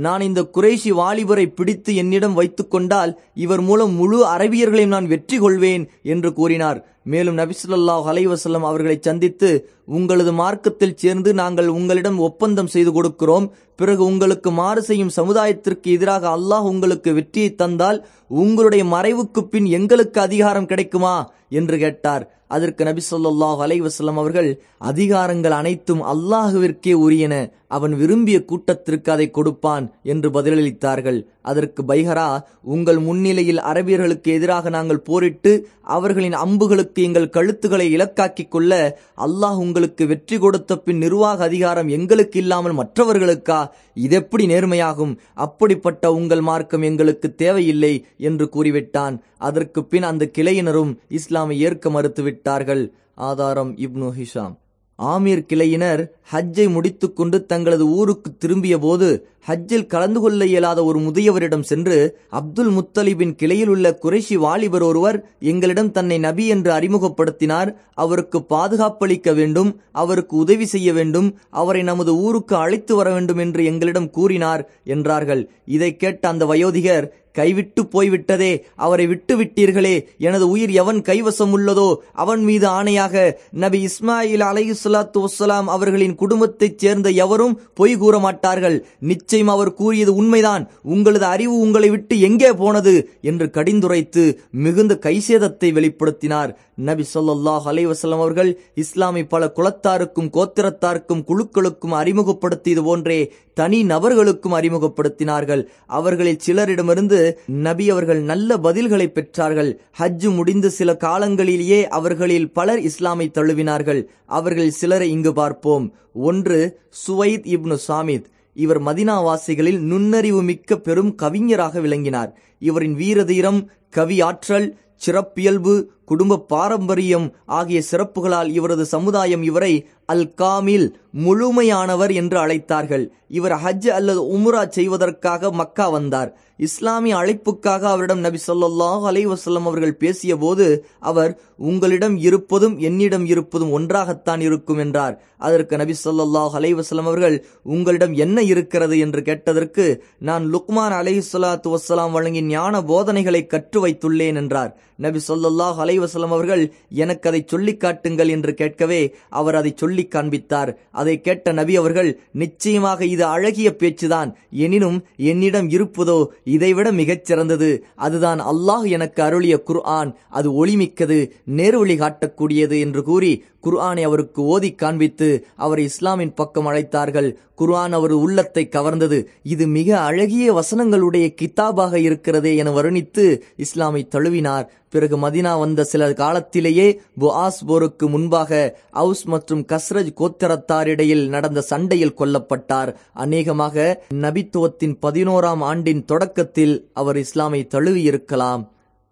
Speaker 1: நான் இந்த குறைஷி வாலிபரை பிடித்து என்னிடம் வைத்துக்கொண்டால் இவர் மூலம் முழு அரபியர்களையும் நான் வெற்றி கொள்வேன் என்று கூறினார். மேலும் நபிசுல்லாஹ் அலைவசல்லம் அவர்களை சந்தித்து உங்களது மார்க்கத்தில் சேர்ந்து நாங்கள் உங்களிடம் ஒப்பந்தம் செய்து கொடுக்கிறோம். பிறகு உங்களுக்கு மாறு செய்யும் சமுதாயத்திற்கு எதிராக அல்லாஹ் உங்களுக்கு வெற்றியை தந்தால் உங்களுடைய மறைவுக்கு பின் எங்களுக்கு அதிகாரம் கிடைக்குமா? என்று கேட்டார். அதற்கு நபி சொல்லாஹ் அலைவசல்லம் அவர்கள் அதிகாரங்கள் அனைத்தும் அல்லாஹுவிற்கே உரியன. அவன் விரும்பிய கூட்டத்திற்கு அதை கொடுப்பான் என்று பதிலளித்தார்கள். அதற்கு பைஹரா உங்கள் முன்னிலையில் அரபியர்களுக்கு எதிராக நாங்கள் போரிட்டு அவர்களின் அம்புகளுக்கு எங்கள் கழுத்துக்களை இலக்காக்கிக் கொள்ள அல்லாஹ் உங்களுக்கு வெற்றி கொடுத்த பின் நிர்வாக அதிகாரம் எங்களுக்கு இல்லாமல் மற்றவர்களுக்கா? இதெப்படி நேர்மையாகும்? அப்படிப்பட்ட உங்கள் மார்க்கம் எங்களுக்கு தேவையில்லை என்று கூறிவிட்டான். அதற்கு பின் அந்த கிளையினரும் இஸ்லாமை ஏற்க மறுத்துவிட்டார்கள். ஆதாரம் இப்னு ஹிஷாம். ஆமீர் கிளையினர் ஹஜ்ஜை முடித்துக்கொண்டு தங்களது ஊருக்கு திரும்பிய போது ஹஜ்ஜில் கலந்து கொள்ள இயலாத ஒரு முதியவரிடம் சென்று அப்துல் முத்தலிபின் கிளையில் உள்ள குறைஷி வாலிபர் ஒருவர் எங்களிடம் தன்னை நபி என்று அறிமுகப்படுத்தினார். அவருக்கு பாதுகாப்பளிக்க வேண்டும் அவருக்கு உதவி செய்ய வேண்டும் அவரை நமது ஊருக்கு அழைத்து வர வேண்டும் என்று எங்களிடம் கூறினார் என்றார்கள். இதை கேட்ட அந்த வயோதிகர் கைவிட்டு போய்விட்டதே. அவரை விட்டு விட்டீர்களே எனது உயிர் எவன் கைவசம் உள்ளதோ அவன் மீது ஆணையாக நபி இஸ்மாயில் அலையுசலாத்து வசலாம் அவர்களின் குடும்பத்தைச் சேர்ந்த எவரும் பொய் கூற மாட்டார்கள் நிச்சயம் அவர் கூறியது உண்மைதான். உங்களது அறிவு உங்களை விட்டு எங்கே போனது? என்று கடிந்துரைத்து மிகுந்த கைசேதத்தை வெளிப்படுத்தினார். நபி சொல்லாஹ் அலைவசலம் அவர்கள் இஸ்லாமை பல குலத்தாருக்கும் கோத்திரத்தாருக்கும் குழுக்களுக்கும் அறிமுகப்படுத்தியது போன்றே தனி நபர்களுக்கும் அறிமுகப்படுத்தினார்கள். அவர்களில் சிலரிடமிருந்து நபி அவர்கள் நல்ல பதில்களை பெற்றார்கள். ஹஜ்ஜு முடிந்து சில காலங்களிலேயே அவர்களில் பலர் இஸ்லாமை தழுவினார்கள். அவர்கள் சிலரை இங்கு பார்ப்போம். ஒன்று சுவைத் இப்னு சாமித். இவர் மதினாவாசிகளில் நுண்ணறிவு மிக்க பெரும் கவிஞராக விளங்கினார். இவரின் வீரதீரம் கவி ஆற்றல் சிறப்பியல்பு குடும்ப பாரம்பரியம் ஆகிய சிறப்புகளால் இவரது சமுதாயம் இவரை அல் காமில் முழுமையானவர் என்று அழைத்தார்கள். இவர் ஹஜ் அல்லது உம்ரா செய்வதற்காக மக்கா வந்தார். இஸ்லாமிய அழைப்புக்காக அவரிடம் நபி சொல்லாஹ் அலை வசல்லம் அவர்கள் பேசிய போது அவர் உங்களிடம் இருப்பதும் என்னிடம் இருப்பதும் ஒன்றாகத்தான் இருக்கும் என்றார். அதற்கு நபி சொல்லாஹ் அலை அவர்கள் உங்களிடம் என்ன இருக்கிறது? என்று கேட்டதற்கு நான் லுக்மான் அலை சொல்லாத்து வசலாம் வழங்கிய ஞான போதனைகளை கற்று வைத்துள்ளேன் என்றார். நபி சொல்லாஹ் அலை வசலம் அவர்கள் எனக்கு அதை சொல்லிக் காட்டுங்கள் என்று கேட்கவே அவர் அதை சொல்லி காண்பித்தார். அதை கேட்ட நபி அவர்கள் நிச்சயமாக இது அழகிய பேச்சுதான். எனினும் என்னிடம் இருப்பதோ இதைவிட மிகச் சிறந்தது. அதுதான் அல்லாஹ் எனக்கு அருளிய குர்ஆன். அது ஒளிமிக்கது நேர்வழி காட்டக்கூடியது என்று கூறி குர்ஆனை அவருக்கு ஓதி காண்பித்து அவரை இஸ்லாமின் பக்கம் அழைத்தார்கள். குர்ஆன் அவர் உள்ளத்தை கவர்ந்தது. இது மிக அழகிய வசனங்களுடைய கித்தாபாக இருக்கிறதே என வருணித்து இஸ்லாமை தழுவினார். பிறகு மதினா வந்த சில காலத்திலேயே புஆஸ் போருக்கு முன்பாக அவுஸ் மற்றும் கஸ்ரஜ் கோத்திரத்தாரிடையில் நடந்த சண்டையில் கொல்லப்பட்டார். அநேகமாக நபித்துவத்தின் பதினோராம் ஆண்டின் தொடக்கத்தில் அவர் இஸ்லாமை தழுவியிருக்கலாம்.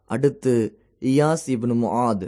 Speaker 1: அடுத்து இயாஸ் இப்னு முஆத்.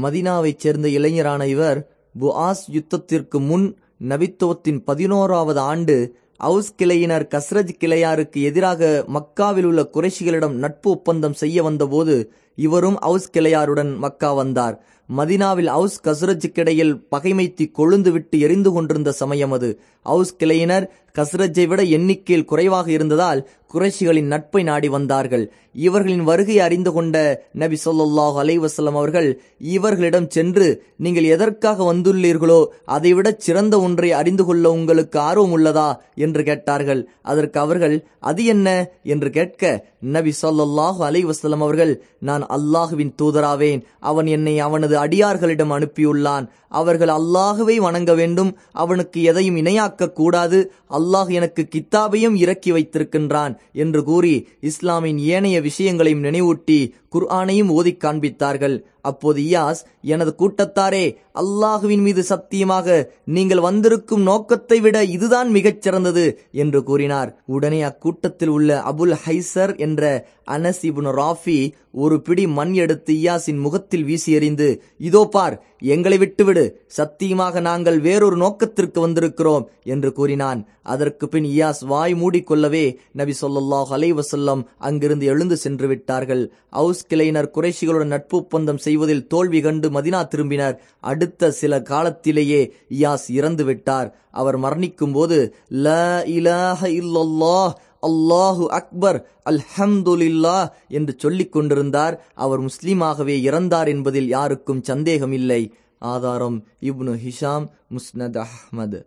Speaker 1: மதினாவைச் சேர்ந்த இளைஞரான இவர் புஆஸ் யுத்தத்திற்கு முன் நபித்துவத்தின் பதினோராவது ஆண்டு அவுஸ் கிளையினர் கஸ்ரஜ் கிளையாருக்கு எதிராக மக்காவில் உள்ள குறைஷிகளிடம் நட்பு ஒப்பந்தம் செய்ய வந்தபோது இவரும் அவுஸ் கிளையாருடன் மக்கா வந்தார். மதினாவில் அவுஸ் கஸ்ரஜுக்கிடையில் பகைமைத்தி கொழுந்து விட்டு எரிந்து கொண்டிருந்த சமயம் அது. அவுஸ் கிளையினர் கஸ்ரஜை விட எண்ணிக்கையில் குறைவாக இருந்ததால் குறைஷிகளின் நட்பை நாடி வந்தார்கள். இவர்களின் வருகையை அறிந்து கொண்ட நபி சொல்லாஹ் அலைவசல்லம் அவர்கள் இவர்களிடம் சென்று நீங்கள் எதற்காக வந்துள்ளீர்களோ அதைவிட சிறந்த ஒன்றை அறிந்து கொள்ள உங்களுக்கு ஆர்வம் உள்ளதா? என்று கேட்டார்கள். அதற்கு அவர்கள் அது என்ன? என்று கேட்க நபி சொல்லாஹு அலைவசல்லம் அவர்கள் நான் அல்லாஹுவின் தூதராவேன். அவன் என்னை அவனது அடியார்களிடம் அனுப்பியுள்ளான். அவர்கள் அல்லாஹுவை வணங்க வேண்டும். அவனுக்கு எதையும் இணையாக்க கூடாது. அல்லாஹ் எனக்கு கித்தாபையும் இறக்கி வைத்திருக்கின்றான் என்று கூறி இஸ்லாமின் ஏனைய விஷயங்களையும் நினைவூட்டி குர்ஆனையும் ஓதி காண்பித்தார்கள். அப்போது இயாஸ் எனது கூட்டத்தாரே அல்லாஹுவின் மீது சத்தியமாக நீங்கள் வந்திருக்கும் நோக்கத்தை விட இதுதான் மிகச் சிறந்தது என்று கூறினார். உடனே அக்கூட்டத்தில் உள்ள அபுல் ஹைசர் என்ற அனஸ் இபுன் ராஃபி ஒரு பிடி மண் எடுத்து இயாஸின் முகத்தில் வீசி எறிந்து இதோ பார் எங்களை விட்டுவிடு சத்தியமாக நாங்கள் வேறொரு நோக்கத்திற்கு வந்திருக்கிறோம் என்று கூறினான். அதற்கு பின் இயாஸ் வாய் மூடிக்கொள்ளவே நபி சொல்லாஹ் அலைவசல்லம் அங்கிருந்து எழுந்து சென்று விட்டார்கள். அவுஸ் கிளையினர் குறைஷிகளுடன் நட்பு ஒப்பந்தம் செய்வதில் தோல்வி கண்டு மதினா திரும்பினர். அடுத்த சில காலத்திலேயே இயாஸ் இறந்து விட்டார் அவர் மரணிக்கும் போது ல இலாஹ இல்லல்லாஹ் அல்லாஹு அக்பர் அல்ஹம்துலில்லா என்று சொல்லிக் கொண்டிருந்தார். அவர் முஸ்லீமாகவே இறந்தார் என்பதில் யாருக்கும் சந்தேகமில்லை. ஆதாரம் இப்னு ஹிஷாம் முஸ்னத் அஹ்மது.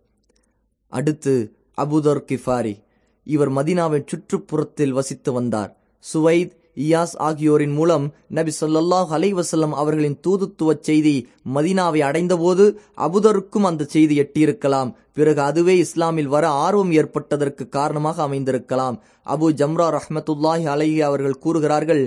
Speaker 1: அடுத்து அபுதர் கிஃபாரி. இவர் மதினாவின் சுற்றுப்புறத்தில் வசித்து வந்தார். சுவைத் இயாஸ் ஆகியோரின் மூலம் நபி சொல்லாஹ் அலைவசல்லம் அவர்களின் தூதுத்துவ செய்தி மதினாவை அடைந்தபோது அபுதருக்கும் அந்த செய்தி எட்டியிருக்கலாம். பிறகு அதுவே இஸ்லாமில் வர ஆர்வம் ஏற்பட்டதற்கு காரணமாக அமைந்திருக்கலாம். அபு ஜம்ரா ரஹமத்துல்லாஹி அலஹி அவர்கள் கூறுகிறார்கள்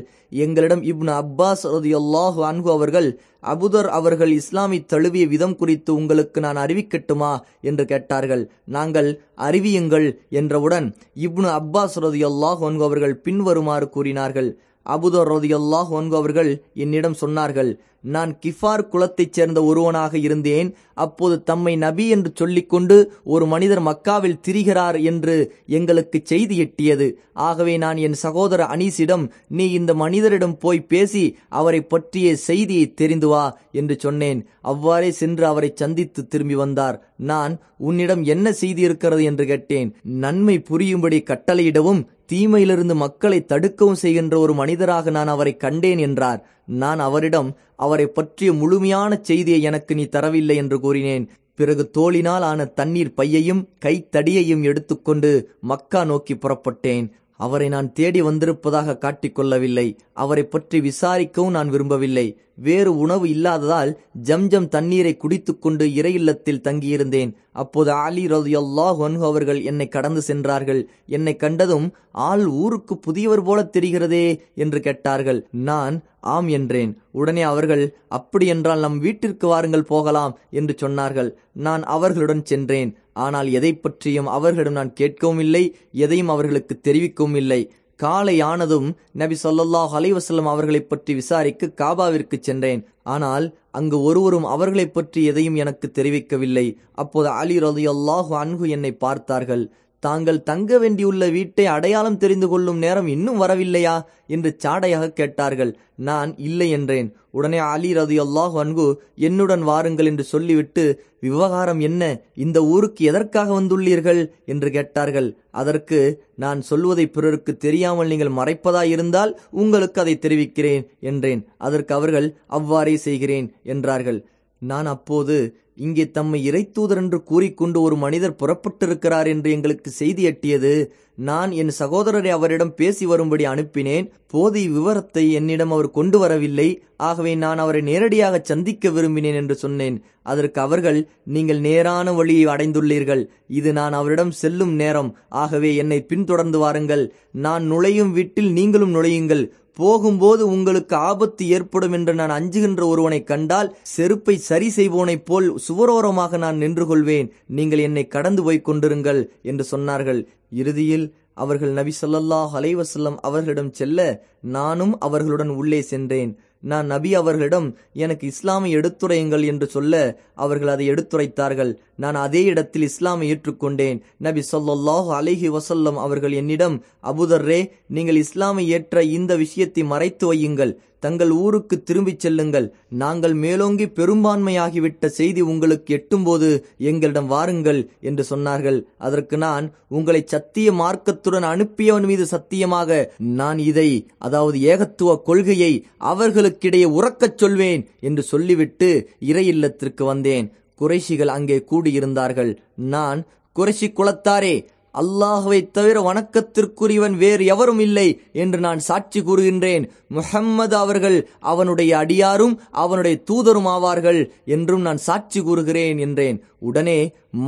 Speaker 1: எங்களிடம் இப்னு அப்பாஸ் ரதியுல்லாஹு அன்கு அவர்கள் அபுதர் அவர்கள் இஸ்லாமை தழுவிய விதம் குறித்து உங்களுக்கு நான் அறிவிக்கட்டுமா? என்று கேட்டார்கள். நாங்கள் அறிவியுங்கள் என்றவுடன் இப்னு அப்பாஸ் ரதியுல்லாஹு அன்கு அவர்கள் பின்வருமாறு கூறினார்கள். அபுதர் ரதியுல்லாஹு அன்கு அவர்கள் என்னிடம் சொன்னார்கள் நான் கிஃபார் குலத்தைச் சேர்ந்த ஒருவனாக இருந்தேன். அப்போது தம்மை நபி என்று சொல்லிக்கொண்டு ஒரு மனிதர் மக்காவில் திரிகிறார் என்று எங்களுக்கு செய்தி எட்டியது. ஆகவே நான் என் சகோதர அனீஸிடம் நீ இந்த மனிதரிடம் போய் பேசி அவரை பற்றிய செய்தியை தெரிந்து வா என்று சொன்னேன். அவ்வாறே சென்று அவரை சந்தித்து திரும்பி வந்தார். நான் உன்னிடம் என்ன செய்தி இருக்கிறது? என்று கேட்டேன். நன்மை புரியும்படி கட்டளையிடவும் தீமையிலிருந்து மக்களை தடுக்கவும் செய்கின்ற ஒரு மனிதராக நான் அவரை கண்டேன் என்றார். நான் அவரிடம் அவரை பற்றிய முழுமையான செய்தியை எனக்கு நீ தரவில்லை என்று கூறினேன். பிறகு தோளினால் ஆன தண்ணீர் பையையும் கைத்தடியையும் எடுத்துக்கொண்டு மக்கா நோக்கி புறப்பட்டேன். அவரை நான் தேடி வந்திருப்பதாக காட்டிக்கொள்ளவில்லை அவரை பற்றி விசாரிக்கவும் நான் விரும்பவில்லை. வேறு உணவு இல்லாததால் ஜம்ஜம் தண்ணீரை குடித்துக்கொண்டு இறை இல்லத்தில் தங்கியிருந்தேன். அப்போது அலி ரலியல்லாஹு அன்ஹு அவர்கள் என்னை கடந்து சென்றார்கள். என்னை கண்டதும் ஆள் ஊருக்கு புதியவர் போல தெரிகிறதே என்று கேட்டார்கள். நான் ஆம் என்றேன். உடனே அவர்கள் அப்படியென்றால் நம் வீட்டிற்கு வாருங்கள் போகலாம் என்று சொன்னார்கள். நான் அவர்களுடன் சென்றேன். ஆனால் எதை பற்றியும் அவர்களிடம் நான் கேட்கவும் இல்லை எதையும் அவர்களுக்கு தெரிவிக்கவும் இல்லை. காலை ஆனதும் நபி சொல்லாஹ் அலைவசல்லம் அவர்களை பற்றி விசாரிக்க காபாவிற்கு சென்றேன். ஆனால் அங்கு ஒருவரும் அவர்களை பற்றி எதையும் எனக்கு தெரிவிக்கவில்லை. அப்போது அலி ரலி அல்லாஹு அன்ஹு என்னை பார்த்தார்கள். தாங்கள் தங்க வேண்டியுள்ள வீட்டை அடையாளம் தெரிந்து கொள்ளும் நேரம் இன்னும் வரவில்லையா? என்று சாடையாக கேட்டார்கள். நான் இல்லை என்றேன். உடனே அலி ரது அல்லாஹ் அன்கு என்னுடன் வாருங்கள் என்று சொல்லிவிட்டு விவகாரம் என்ன? இந்த ஊருக்கு எதற்காக வந்துள்ளீர்கள்? என்று கேட்டார்கள். அதற்கு நான் சொல்வதை பிறருக்கு தெரியாமல் நீங்கள் மறைப்பதா இருந்தால் உங்களுக்கு அதை தெரிவிக்கிறேன் என்றேன். அதற்கு அவர்கள் அவ்வாறே செய்கிறேன் என்றார்கள். நான் அப்போது இங்கே தம்மை இறைத்தூதர் என்று கூறிக்கொண்டு ஒரு மனிதர் புறப்பட்டிருக்கிறார் என்று எங்களுக்கு செய்தி எட்டியது. நான் என் சகோதரரை அவரிடம் பேசி வரும்படி அனுப்பினேன். போதிய விவரத்தை என்னிடம் அவர் கொண்டு வரவில்லை. ஆகவே நான் அவரை நேரடியாக சந்திக்க விரும்பினேன் என்று சொன்னேன். அதற்கு அவர்கள் நீங்கள் நேரான வழியை அடைந்துள்ளீர்கள். இது நான் அவரிடம் செல்லும் நேரம். ஆகவே என்னை பின்தொடர்ந்து வாருங்கள். நான் நுழையும் வீட்டில் நீங்களும் நுழையுங்கள். போகும்போது உங்களுக்கு ஆபத்து ஏற்படும் என்று நான் அஞ்சுகின்ற ஒருவனை கண்டால் செருப்பை சரி செய்வோனைப் போல் சுவரோரமாக நான் நின்று கொள்வேன் நீங்கள் என்னை கடந்து போய் கொண்டிருங்கள் என்று சொன்னார்கள். இறுதியில் அவர்கள் நபி சொல்லல்லாஹ் அலைவசல்லம் அவர்களிடம் செல்ல நானும் அவர்களுடன் உள்ளே சென்றேன். நான் நபி அவர்களிடம் எனக்கு இஸ்லாமை எடுத்துரையுங்கள் என்று சொல்ல அவர்கள் அதை எடுத்துரைத்தார்கள். நான் அதே இடத்தில் இஸ்லாமை ஏற்றுக்கொண்டேன். நபி சொல்லாஹு அலிஹி வசல்லம் அவர்கள் என்னிடம் அபுதர்ரே நீங்கள் இஸ்லாமை ஏற்ற இந்த விஷயத்தை மறைத்து வையுங்கள். தங்கள் ஊருக்கு திரும்பிச் செல்லுங்கள். நாங்கள் மேலோங்கி பெரும்பான்மையாகிவிட்ட செய்தி உங்களுக்கு எட்டும்போது எங்களிடம் வாருங்கள் என்று சொன்னார்கள். அதற்கு நான் உங்களை சத்திய மார்க்கத்துடன் அனுப்பியவன் மீது சத்தியமாக நான் இதை அதாவது ஏகத்துவ கொள்கையை அவர்களுக்கிடையே உறக்கச் சொல்வேன் என்று சொல்லிவிட்டு இறை இல்லத்திற்கு வந்தேன். குறைஷிகள் அங்கே கூடியிருந்தார்கள். நான் குறைஷி குலத்தாரே அல்லாஹுவை தவிர வணக்கத்திற்குரியவன் வேறு எவரும் இல்லை என்று நான் சாட்சி கூறுகின்றேன். முஹம்மது அவர்கள் அவனுடைய அடியாரும் அவனுடைய தூதரும் ஆவார்கள் என்றும் நான் சாட்சி கூறுகிறேன் என்றேன். உடனே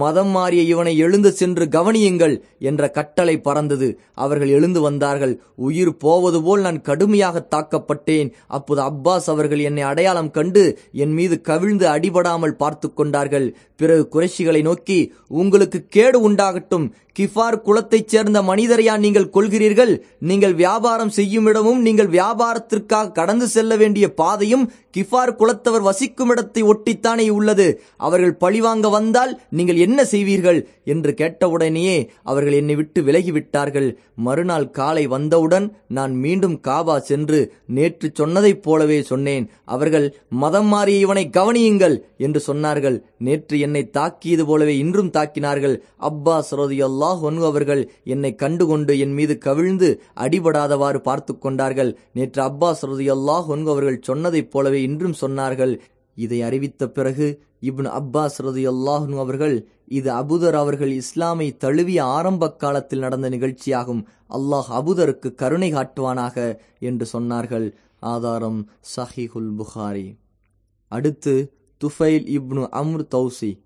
Speaker 1: மதம் மாறிய இவனை எழுந்து சென்று கவனியுங்கள் என்ற கட்டளை பறந்தது. அவர்கள் எழுந்து வந்தார்கள். உயிர் போவது போல் நான் கடுமையாக தாக்கப்பட்டேன். அப்போது அப்பாஸ் அவர்கள் என்னை அடையாளம் கண்டு என் மீது கவிழ்ந்து அடிபடாமல் பார்த்து கொண்டார்கள். பிறகு குறைஷிகளை நோக்கி உங்களுக்கு கேடு உண்டாகட்டும். கிஃபார் குலத்தைச் சேர்ந்த மனிதரையா நீங்கள் கொள்கிறீர்கள்? நீங்கள் வியாபாரம் செய்யும் இடமும் நீங்கள் வியாபாரத்திற்காக கடந்து செல்ல வேண்டிய பாதையும் கிஃபார் குலத்தவர் வசிக்கும் இடத்தை ஒட்டித்தானே உள்ளது. அவர்கள் பழிவாங்க வந்தால் நீங்கள் என்ன செய்வீர்கள்? என்று கேட்டவுடனேயே அவர்கள் என்னை விட்டு விலகிவிட்டார்கள். மறுநாள் காலை வந்தவுடன் நான் மீண்டும் காபா சென்று நேற்று சொன்னதைப் போலவே சொன்னேன். அவர்கள் மதம் மாறிய இவனை கவனியுங்கள் என்று சொன்னார்கள். நேற்று என்னை தாக்கியது போலவே இன்றும் தாக்கினார்கள். அப்பா ரதி அல்லாஹ் ஒன்று அவர்கள் என்னை கண்டுகொண்டு என் மீது கவிழ்ந்து அடிபடாதவாறு பார்த்து கொண்டார்கள். நேற்று அப்பா ரதி அல்லாஹ் ஒன்று அவர்கள் சொன்னதைப் போலவே இன்றும் சொன்னார்கள். இதை அறிவித்த பிறகு இப்னு அப்பாஸ் ரது அல்லாஹு அவர்கள் இது அபுதர் அவர்கள் இஸ்லாமை தழுவிய ஆரம்ப காலத்தில் நடந்த நிகழ்ச்சியாகும். அல்லாஹ் அபுதருக்கு கருணை காட்டுவானாக என்று சொன்னார்கள். ஆதாரம் சஹிஹுல் புகாரி. அடுத்து துஃபைல் இப்னு அம்ரு தௌசி.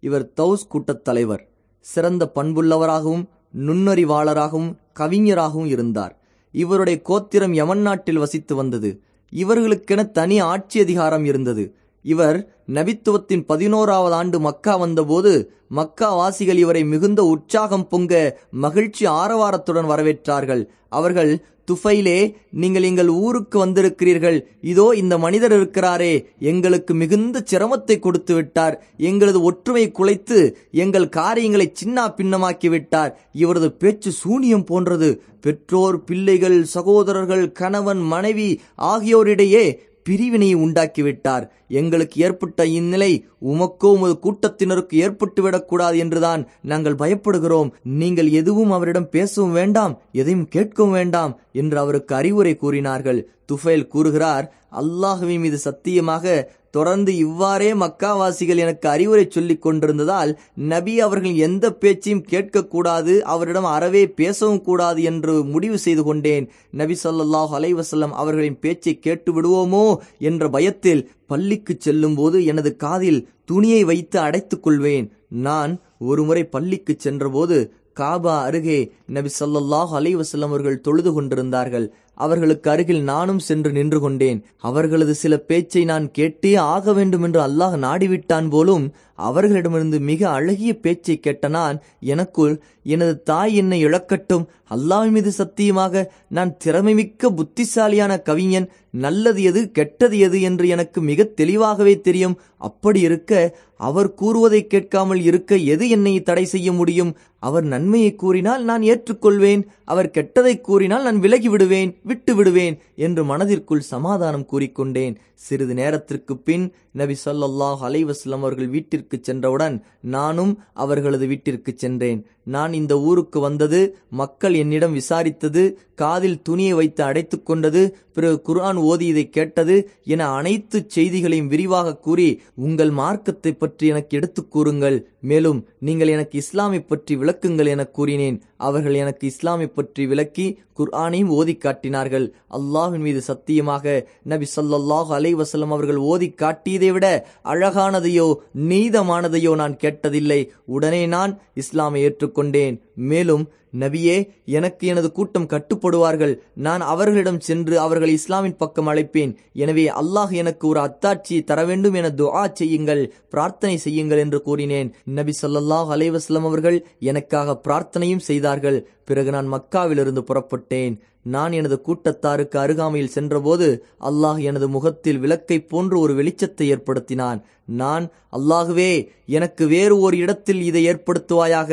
Speaker 1: இவர் தௌஸ் கூட்டத் தலைவர். சிறந்த பண்புள்ளவராகவும் நுண்ணறிவாளராகவும் கவிஞராகவும் இருந்தார். இவருடைய கோத்திரம் யமன் நாட்டில் வசித்து வந்தது. இவர்களுக்கென தனி ஆட்சி அதிகாரம் இருந்தது. இவர் நபித்துவத்தின் பதினோராவது ஆண்டு மக்கா வந்தபோது மக்கா வாசிகள் இவரை மிகுந்த உற்சாகம் பொங்க மகிழ்ச்சி ஆரவாரத்துடன் வரவேற்றார்கள். அவர்கள் துஃபைலே நீங்கள் எங்கள் ஊருக்கு வந்திருக்கிறீர்கள். இதோ இந்த மனிதர் இருக்கிறாரே. எங்களுக்கு மிகுந்த சிரமத்தை கொடுத்து விட்டார். எங்களது ஒற்றுமை குலைத்து எங்கள் காரியங்களை சின்னா பின்னமாக்கி விட்டார். இவரது பேச்சு சூனியம் போன்றது. பெற்றோர் பிள்ளைகள் சகோதரர்கள் கணவன் மனைவி ஆகியோரிடையே பிரிவினையை உண்டாக்கிவிட்டார். எங்களுக்கு ஏற்பட்ட இந்நிலை உமக்கோ உமது கூட்டத்தினருக்கு ஏற்பட்டுவிடக்கூடாது என்றுதான் நாங்கள் பயப்படுகிறோம். நீங்கள் எதுவும் அவரிடம் பேசவும் வேண்டாம் எதையும் கேட்கவும் வேண்டாம் என்று அவருக்கு அறிவுரை கூறினார்கள். துஃபைல் கூறுகிறார் அல்லாஹுவின் மீது சத்தியமாக தொடர்ந்து இவ்வாறே மக்காவாசிகள் எனக்கு அறிவுரை சொல்லிக் கொண்டிருந்ததால் நபி அவர்கள் எந்த பேச்சையும் கேட்கக்கூடாது அவரிடம் அறவே பேசவும் கூடாது என்று முடிவு செய்து கொண்டேன். நபி சொல்லாஹ் அலைவசல்லம் அவர்களின் பேச்சை கேட்டு விடுவோமோ என்ற பயத்தில் பள்ளிக்கு செல்லும் போது எனது காதில் துணியை வைத்து அடைத்துக் கொள்வேன். நான் ஒருமுறை பள்ளிக்கு சென்றபோது காபா அருகே நபி ஸல்லல்லாஹு அலைவசல்லம் அவர்கள் தொழுது கொண்டிருந்தார்கள். அவர்களுக்கு அருகில் நானும் சென்று நின்று கொண்டேன். அவர்களது சில பேச்சை நான் கேட்டே ஆக வேண்டும் என்று அல்லாஹ் நாடிவிட்டான் போலும் அவர்களிடமிருந்து மிக அழகிய பேச்சை கேட்ட நான் எனக்குள் எனது தாய் என்னை இழக்கட்டும். அல்லாஹ் மீது சத்தியமாக நான் திறமைமிக்க புத்திசாலியான கவிஞன் நல்லது எது கெட்டது எது என்று எனக்கு மிக தெளிவாகவே தெரியும். அப்படி இருக்க அவர் கூறுவதை கேட்காமல் இருக்க எது என்னை தடை செய்ய முடியும்? அவர் நன்மையை கூறினால் நான் ஏற்றுக்கொள்வேன். அவர் கெட்டதை கூறினால் நான் விலகி விடுவேன் விட்டு விடுவேன் என்று மனதிற்குள் சமாதானம் கூறிக்கொண்டேன். சிறிது நேரத்திற்கு பின் நபி சொல்லாஹ் அலைவாஸ்லம் அவர்கள் வீட்டிற்கு சென்றவுடன் நானும் அவர்களது வீட்டிற்கு சென்றேன். நான் இந்த ஊருக்கு வந்தது மக்கள் என்னிடம் விசாரித்தது காதில் துணியை வைத்து அடைத்து கொண்டது பிறகு குர்ஆன் ஓதியதை கேட்டது என அனைத்து செய்திகளையும் விரிவாக கூறி உங்கள் மார்க்கத்தை பற்றி எனக்கு எடுத்து கூறுங்கள். மேலும் நீங்கள் எனக்கு இஸ்லாமை பற்றி விளக்குங்கள் என கூறினேன். அவர்கள் எனக்கு இஸ்லாமை பற்றி விளக்கி குர்ஆனையும் ஓதி காட்டினார்கள். அல்லாஹின் மீது சத்தியமாக நபி சொல்லாஹு அலை வசலம் அவர்கள் ஓதி காட்டியதை விட அழகானதையோ நீதமானதையோ நான் கேட்டதில்லை. உடனே நான் இஸ்லாமை ஏற்றுக்கொண்டேன். கொண்டேன். மேலும் நபியே எனக்கு எனது கூட்டம் கட்டுப்படுவார்கள். நான் அவர்களிடம் சென்று அவர்கள் இஸ்லாமின் பக்கம் அழைப்பேன். எனவே அல்லாஹ் எனக்கு ஒரு அத்தாட்சியை தர வேண்டும் என துஆ செய்யுங்கள் பிரார்த்தனை செய்யுங்கள் என்று கூறினேன். நபி ஸல்லல்லாஹு அலைவாஸ்லம் அவர்கள் எனக்காக பிரார்த்தனையும் செய்தார்கள். பிறகு நான் மக்காவிலிருந்து புறப்பட்டேன். நான் எனது கூட்டத்தாருக்கு அருகாமையில் சென்றபோது அல்லாஹ் எனது முகத்தில் விளக்கை போன்று ஒரு வெளிச்சத்தை ஏற்படுத்தினான். நான் அல்லாஹுவே எனக்கு வேறு ஒரு இடத்தில் இதை ஏற்படுத்துவாயாக.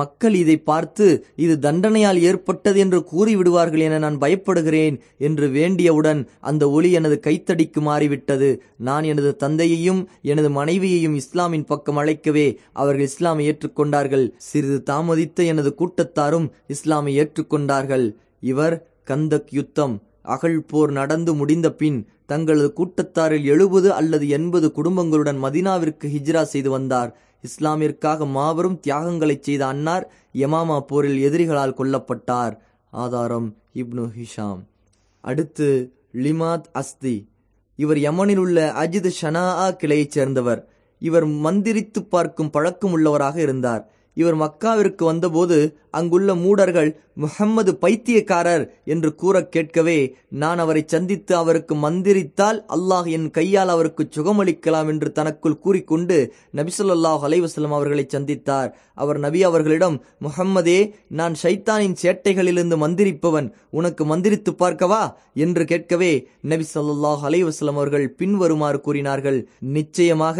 Speaker 1: மக்கள் இதை பார்த்து இது தண்டனையால் ஏற்பட்டது என்று கூறிவிடுவார்கள் என நான் பயப்படுகிறேன் என்று வேண்டியவுடன் அந்த ஒளி எனது கைத்தடிக்கு மாறிவிட்டது. நான் எனது தந்தையையும் எனது மனைவியையும் இஸ்லாமின் பக்கம் அழைக்கவே அவர்கள் இஸ்லாமை ஏற்றுக்கொண்டார்கள். சிறிது தாமதித்த எனது கூட்டத்தாரும் இஸ்லாமை ஏற்றுக்கொண்டார்கள். இவர் கந்தக் யுத்தம் அகழ் போர் நடந்து முடிந்த பின் தங்களது கூட்டத்தாரில் எழுபது அல்லது எண்பது குடும்பங்களுடன் மதினாவிற்கு ஹிஜ்ரா செய்து வந்தார். இஸ்லாமிற்காக மாபெரும் தியாகங்களை செய்த அன்னார் யமாமா போரில் எதிரிகளால் கொல்லப்பட்டார். ஆதாரம் இப்னு ஹிஷாம். அடுத்து லிமாத் அஸ்தி. இவர் யமனில் உள்ள அஜித் ஷனாஆ கிளையைச் சேர்ந்தவர். இவர் மந்திரித்து பார்க்கும் பழக்கம் உள்ளவராக இருந்தார். இவர் மக்காவிற்கு வந்தபோது அங்குள்ள மூடர்கள் முகம்மது பைத்தியக்காரர் என்று கூற கேட்கவே நான் அவரை சந்தித்து அவருக்கு மந்திரித்தால் அல்லாஹ் என் கையால் அவருக்கு சுகமளிக்கலாம் என்று தனக்குள் கூறிக்கொண்டு நபிசுல்லாஹ் அலைவசலம் அவர்களை சந்தித்தார். அவர் நபி அவர்களிடம் முகம்மதே நான் ஷைத்தானின் சேட்டைகளிலிருந்து மந்திரிப்பவன் உனக்கு மந்திரித்து பார்க்கவா? என்று கேட்கவே நபி சொல்லாஹ் அலைவசலம் அவர்கள் பின்வருமாறு கூறினார்கள். நிச்சயமாக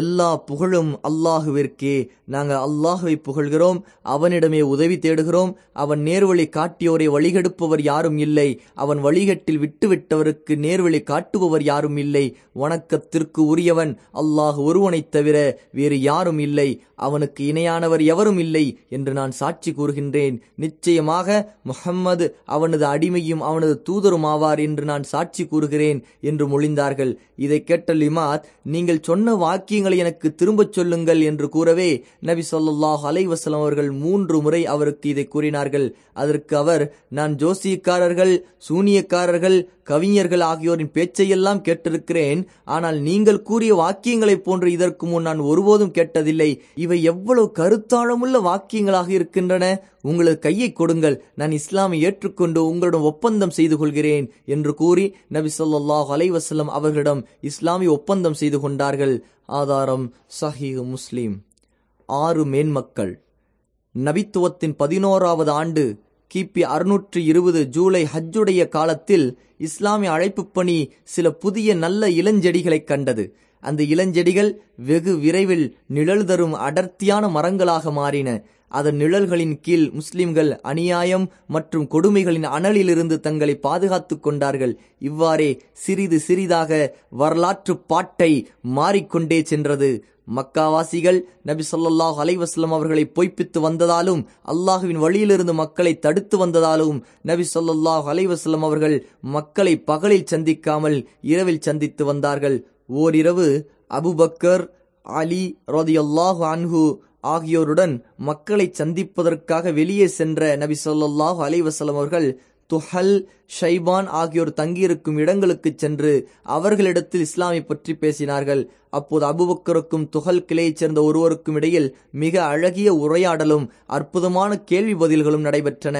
Speaker 1: எல்லா புகழும் அல்லாஹுவிற்கே. நாங்கள் அல்லாஹுவை புகழ்கிறோம். அவனிடமே உதவி தேடுகிறோம். அவன் நேர்வழி காட்டியோரை வழிகெடுப்பவர் யாரும் இல்லை. அவன் வழிகட்டில் விட்டுவிட்டவருக்கு நேர்வழி காட்டுபவர் யாரும் இல்லை. வணக்கத்திற்கு உரியவன் அல்லாஹ் ஒருவனைத் தவிர வேறு யாரும் இல்லை. அவனுக்கு இணையானவர் எவரும் இல்லை என்று நான் சாட்சி கூறுகின்றேன். நிச்சயமாக முகம்மது அவனது அடிமையும் அவனது தூதரும் ஆவார் என்று நான் சாட்சி கூறுகிறேன் என்று மொழிந்தார்கள். இதை கேட்ட லிமாத் நீங்கள் சொன்ன வாக்கியங்களை எனக்கு திரும்பச் சொல்லுங்கள் என்று கூறவே நபி சொல்லாஹ் அலைவசலம் அவர்கள் மூன்று முறை அவருக்கு இதை கூறினார்கள். அதற்கு அவர் நான் ஜோசியக்காரர்கள் சூனியக்காரர்கள் கவிஞர்கள் ஆகியோரின் பேச்சையெல்லாம் கேட்டிருக்கிறேன். ஆனால் நீங்கள் கூறிய வாக்கியங்களைப் போன்று இதற்கு முன் நான் ஒருபோதும் கேட்டதில்லை. இவை எவ்வளவு கருத்தாழமுள்ள வாக்கியங்களாக இருக்கின்றன. உங்களது கையை கொடுங்கள். நான் இஸ்லாமை ஏற்றுக்கொண்டு உங்களுடன் ஒப்பந்தம் செய்து கொள்கிறேன் என்று கூறி நபி சொல்லாஹ் அலைவசல்லம் அவர்களிடம் இஸ்லாமிய ஒப்பந்தம் செய்து கொண்டார்கள். ஆதாரம் சஹி முஸ்லீம். ஆறு மேன்மக்கள். நபித்துவத்தின் பதினோராவது ஆண்டு கிபி அறுநூற்று இருபது ஜூலை ஹஜ்ஜுடைய காலத்தில் இஸ்லாமிய அழைப்பு பணி சில புதிய நல்ல இளஞ்செடிகளை கண்டது. அந்த இளஞ்செடிகள் வெகு விரைவில் நிழல் தரும் அடர்த்தியான மரங்களாக மாறின. அதன் நிழல்களின் கீழ் முஸ்லிம்கள் அநியாயம் மற்றும் கொடுமைகளின் அனலிலிருந்து தங்களை பாதுகாத்துக் கொண்டார்கள். இவ்வாறே சிறிது சிறிதாக வரலாற்று பாட்டை மாறிக்கொண்டே சென்றது. மக்காவாசிகள் நபி சொல்லாஹ் அலைவாஸ்லம் அவர்களை பொய்ப்பித்து வந்ததாலும் அல்லாஹுவின் வழியிலிருந்து மக்களை தடுத்து வந்ததாலும் நபி சொல்லாஹ் அலைவாஸ்லம் அவர்கள் மக்களை பகலில் சந்திக்காமல் இரவில் சந்தித்து வந்தார்கள். ஓரிரவு அபுபக்கர் அலி ரதியல்லாஹு அன்ஹு ஆகியோருடன் மக்களை சந்திப்பதற்காக வெளியே சென்ற நபி சொல்லாஹு அலைவசலம் அவர்கள் துஹல் ஷைபான் ஆகியோர் தங்கியிருக்கும் இடங்களுக்கு சென்று அவர்களிடத்தில் இஸ்லாமை பற்றி பேசினார்கள். அப்போது அபுபக்கருக்கும் துஹல் கிளையைச் சேர்ந்த ஒருவருக்கும் இடையில் மிக அழகிய உரையாடலும் அற்புதமான கேள்வி பதில்களும் நடைபெற்றன.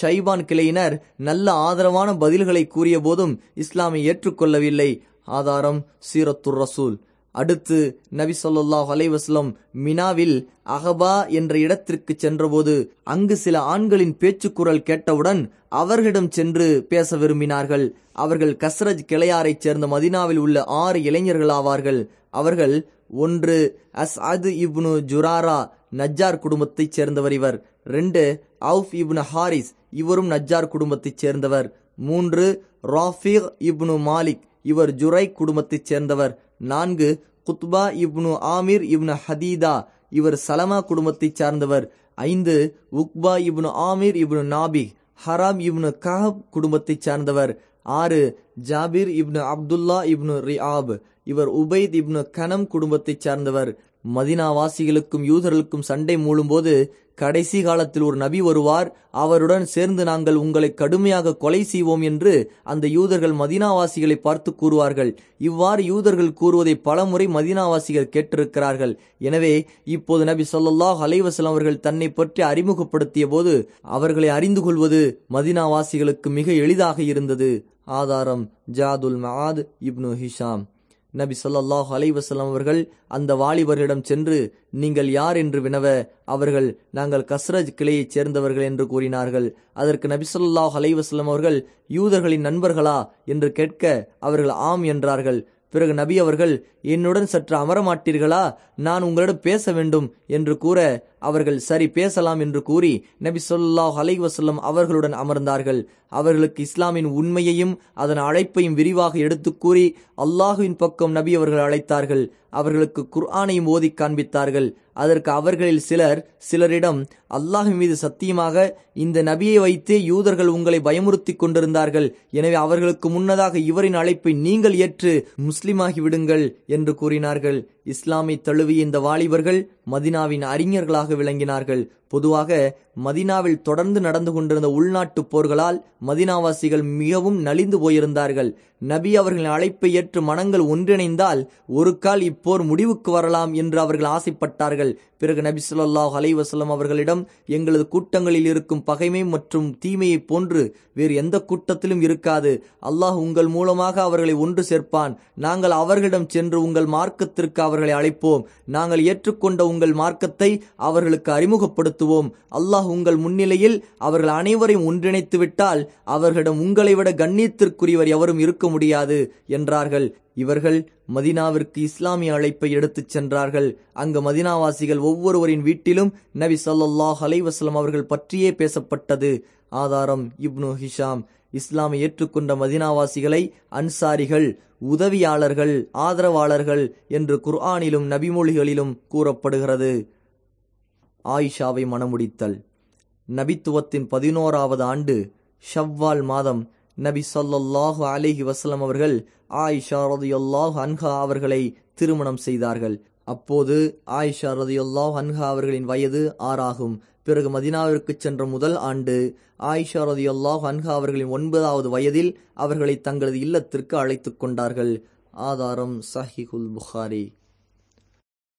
Speaker 1: ஷைபான் கிளையினர் நல்ல ஆதரவான பதில்களை கூறிய போதும் இஸ்லாமை ஏற்றுக்கொள்ளவில்லை. ஆதாரம் சீரத்துர் ரசூல். அடுத்து நபி சொல்லாஹ் அலைவாஸ்லம் மினாவில் அகபா என்ற இடத்திற்கு சென்றபோது அங்கு சில ஆண்களின் பேச்சுக்குரல் கேட்டவுடன் அவர்களிடம் சென்று பேச விரும்பினார்கள். அவர்கள் கஸ்ரஜ் கிளையாரைச் சேர்ந்த மதினாவில் உள்ள ஆறு இளைஞர்கள் ஆவார்கள் அவர்கள் ஒன்று அஸ் அது இப்னு ஜுராரா நஜ்ஜார் குடும்பத்தைச் சேர்ந்தவர் இவர். ரெண்டு அவுஃப் இப்னு ஹாரிஸ் இவரும் நஜ்ஜார் குடும்பத்தைச் சேர்ந்தவர். மூன்று ராஃபிக் இப்னு மாலிக் இவர் ஜுரை குடும்பத்தைச் சேர்ந்தவர். நான்கு குத்பா இப்னு ஆமிர் இப்னு ஹதீதா இவர் சலமா குடும்பத்தைச் சார்ந்தவர். ஐந்து உக்பா இப்னு ஆமிர் இப்னு நாபிக் ஹராம் இப்னு கஹப் குடும்பத்தைச் சார்ந்தவர். ஆறு Jabir ibn Abdullah ibn Riyab இவர் உபைத் இப்னு கனம் குடும்பத்தைச் சார்ந்தவர். மதினாவாசிகளுக்கும் யூதர்களுக்கும் சண்டை மூழும்போது கடைசி காலத்தில் ஒரு நபி வருவார். அவருடன் சேர்ந்து நாங்கள் உங்களை கடுமையாக கொலை செய்வோம் என்று அந்த யூதர்கள் மதினாவாசிகளை பார்த்து கூறுவார்கள். இவ்வாறு யூதர்கள் கூறுவதை பலமுறை மதினாவாசிகள் கேட்டிருக்கிறார்கள். எனவே இப்போது நபி சொல்லாஹ் அலைவசலம் அவர்கள் தன்னை பற்றி அறிமுகப்படுத்திய போது அவர்களை அறிந்து கொள்வது மதினாவாசிகளுக்கு மிக எளிதாக இருந்தது. ஆதாரம் ஜாதுல் மஹாத் இப்னு ஹிஷாம். நபி சொல்லாஹ் அலைவசலம் அவர்கள் அந்த வாலிபர்களிடம் சென்று நீங்கள் யார் என்று வினவ அவர்கள் நாங்கள் கஸ்ரஜ் கிளையைச் சேர்ந்தவர்கள் என்று கூறினார்கள். அதற்கு நபி சொல்லாஹ் அலைவசலம் அவர்கள் யூதர்களின் நண்பர்களா? என்று கேட்க அவர்கள் ஆம் என்றார்கள். பிறகு நபி அவர்கள் என்னுடன் சற்று அமரமாட்டீர்களா? நான் உங்களிடம் பேச வேண்டும் என்று கூற அவர்கள் சரி பேசலாம் என்று கூறி நபி சொல்லாஹ் அலைவசல்லம் அவர்களுடன் அமர்ந்தார்கள். அவர்களுக்கு இஸ்லாமின் உண்மையையும் அதன் அழைப்பையும் விரிவாக எடுத்து கூறி அல்லாஹுவின் பக்கம் நபி அவர்கள் அழைத்தார்கள். அவர்களுக்கு குர்ஆனையும் ஓதி காண்பித்தார்கள். அதற்கு அவர்களில் சிலர் சிலரிடம் அல்லாஹ் மீது சத்தியமாக இந்த நபியை வைத்தே யூதர்கள் உங்களை பயமுறுத்தி கொண்டிருந்தார்கள். எனவே அவர்களுக்கு முன்னதாக இவரின் அழைப்பை நீங்கள் ஏற்று முஸ்லிமாகி விடுங்கள் என்று கூறினார்கள். இஸ்லாமை தழுவிய இந்த வாலிபர்கள் மதினாவின் அறிஞர்களாக விளங்கினார்கள். பொதுவாக மதினாவில் தொடர்ந்து நடந்து கொண்டிருந்த உள்நாட்டு போர்களால் மதினாவாசிகள் மிகவும் நலிந்து போயிருந்தார்கள். நபி அவர்களின் அழைப்பை ஏற்று மனங்கள் ஒன்றிணைந்தால் ஒரு கால் இப்போர் முடிவுக்கு வரலாம் என்று அவர்கள் ஆசைப்பட்டார்கள். பிறகு நபி சொல்லாஹ் அலைவசலம் அவர்களிடம் எங்களது கூட்டங்களில் இருக்கும் பகைமை மற்றும் தீமையை போன்று வேறு எந்த கூட்டத்திலும் இருக்காது. அல்லாஹ் உங்கள் மூலமாக அவர்களை ஒன்று சேர்ப்பான். நாங்கள் அவர்களிடம் சென்று உங்கள் மார்க்கத்திற்கு அவர்களை அழைப்போம். நாங்கள் ஏற்றுக்கொண்ட உங்கள் மார்க்கத்தை அவர்களுக்கு அறிமுகப்படுத்த அறிமுகப்படுத்துவோம் அல்லாஹ் உங்கள் முன்னிலையில் அவர்கள் அனைவரையும் ஒன்றிணைத்து விட்டால் அவர்களிடம் உங்களை விட கண்ணியத்திற்குரியவர் எவரும் இருக்க முடியாது என்றார்கள். இவர்கள் மதினாவிற்கு இஸ்லாமிய அழைப்பை எடுத்துச் சென்றார்கள். அங்கு மதினாவாசிகள் ஒவ்வொருவரின் வீட்டிலும் நபி சொல்லாஹ் அலைவாஸ்லம் அவர்கள் பற்றியே பேசப்பட்டது. ஆதாரம் இப்னு ஹிஷாம். இஸ்லாமை ஏற்றுக்கொண்ட மதினாவாசிகளை அன்சாரிகள் உதவியாளர்கள் ஆதரவாளர்கள் என்று குர்ஆனிலும் நபிமொழிகளிலும் கூறப்படுகிறது. ஆயிஷாவை மணமுடித்தல். நபித்துவத்தின் பதினோராவது ஆண்டு ஷவ்வால் மாதம் நபி சொல்லாஹு அலிஹி வசலம் அவர்கள் ஆயிஷா ரதியுல்லாஹ் அன்ஹா அவர்களை திருமணம் செய்தார்கள். அப்போது ஆயிஷா ரதியுல்லாஹ் அன்ஹா அவர்களின் வயது ஆறாகும். பிறகு மதினாவிற்கு சென்ற முதல் ஆண்டு ஆயிஷா ரதியுல்லாஹ் அன்ஹா அவர்களின் ஒன்பதாவது வயதில் அவர்களை தங்களது இல்லத்திற்கு அழைத்துக் கொண்டார்கள். ஆதாரம் சஹிகுல் புகாரி.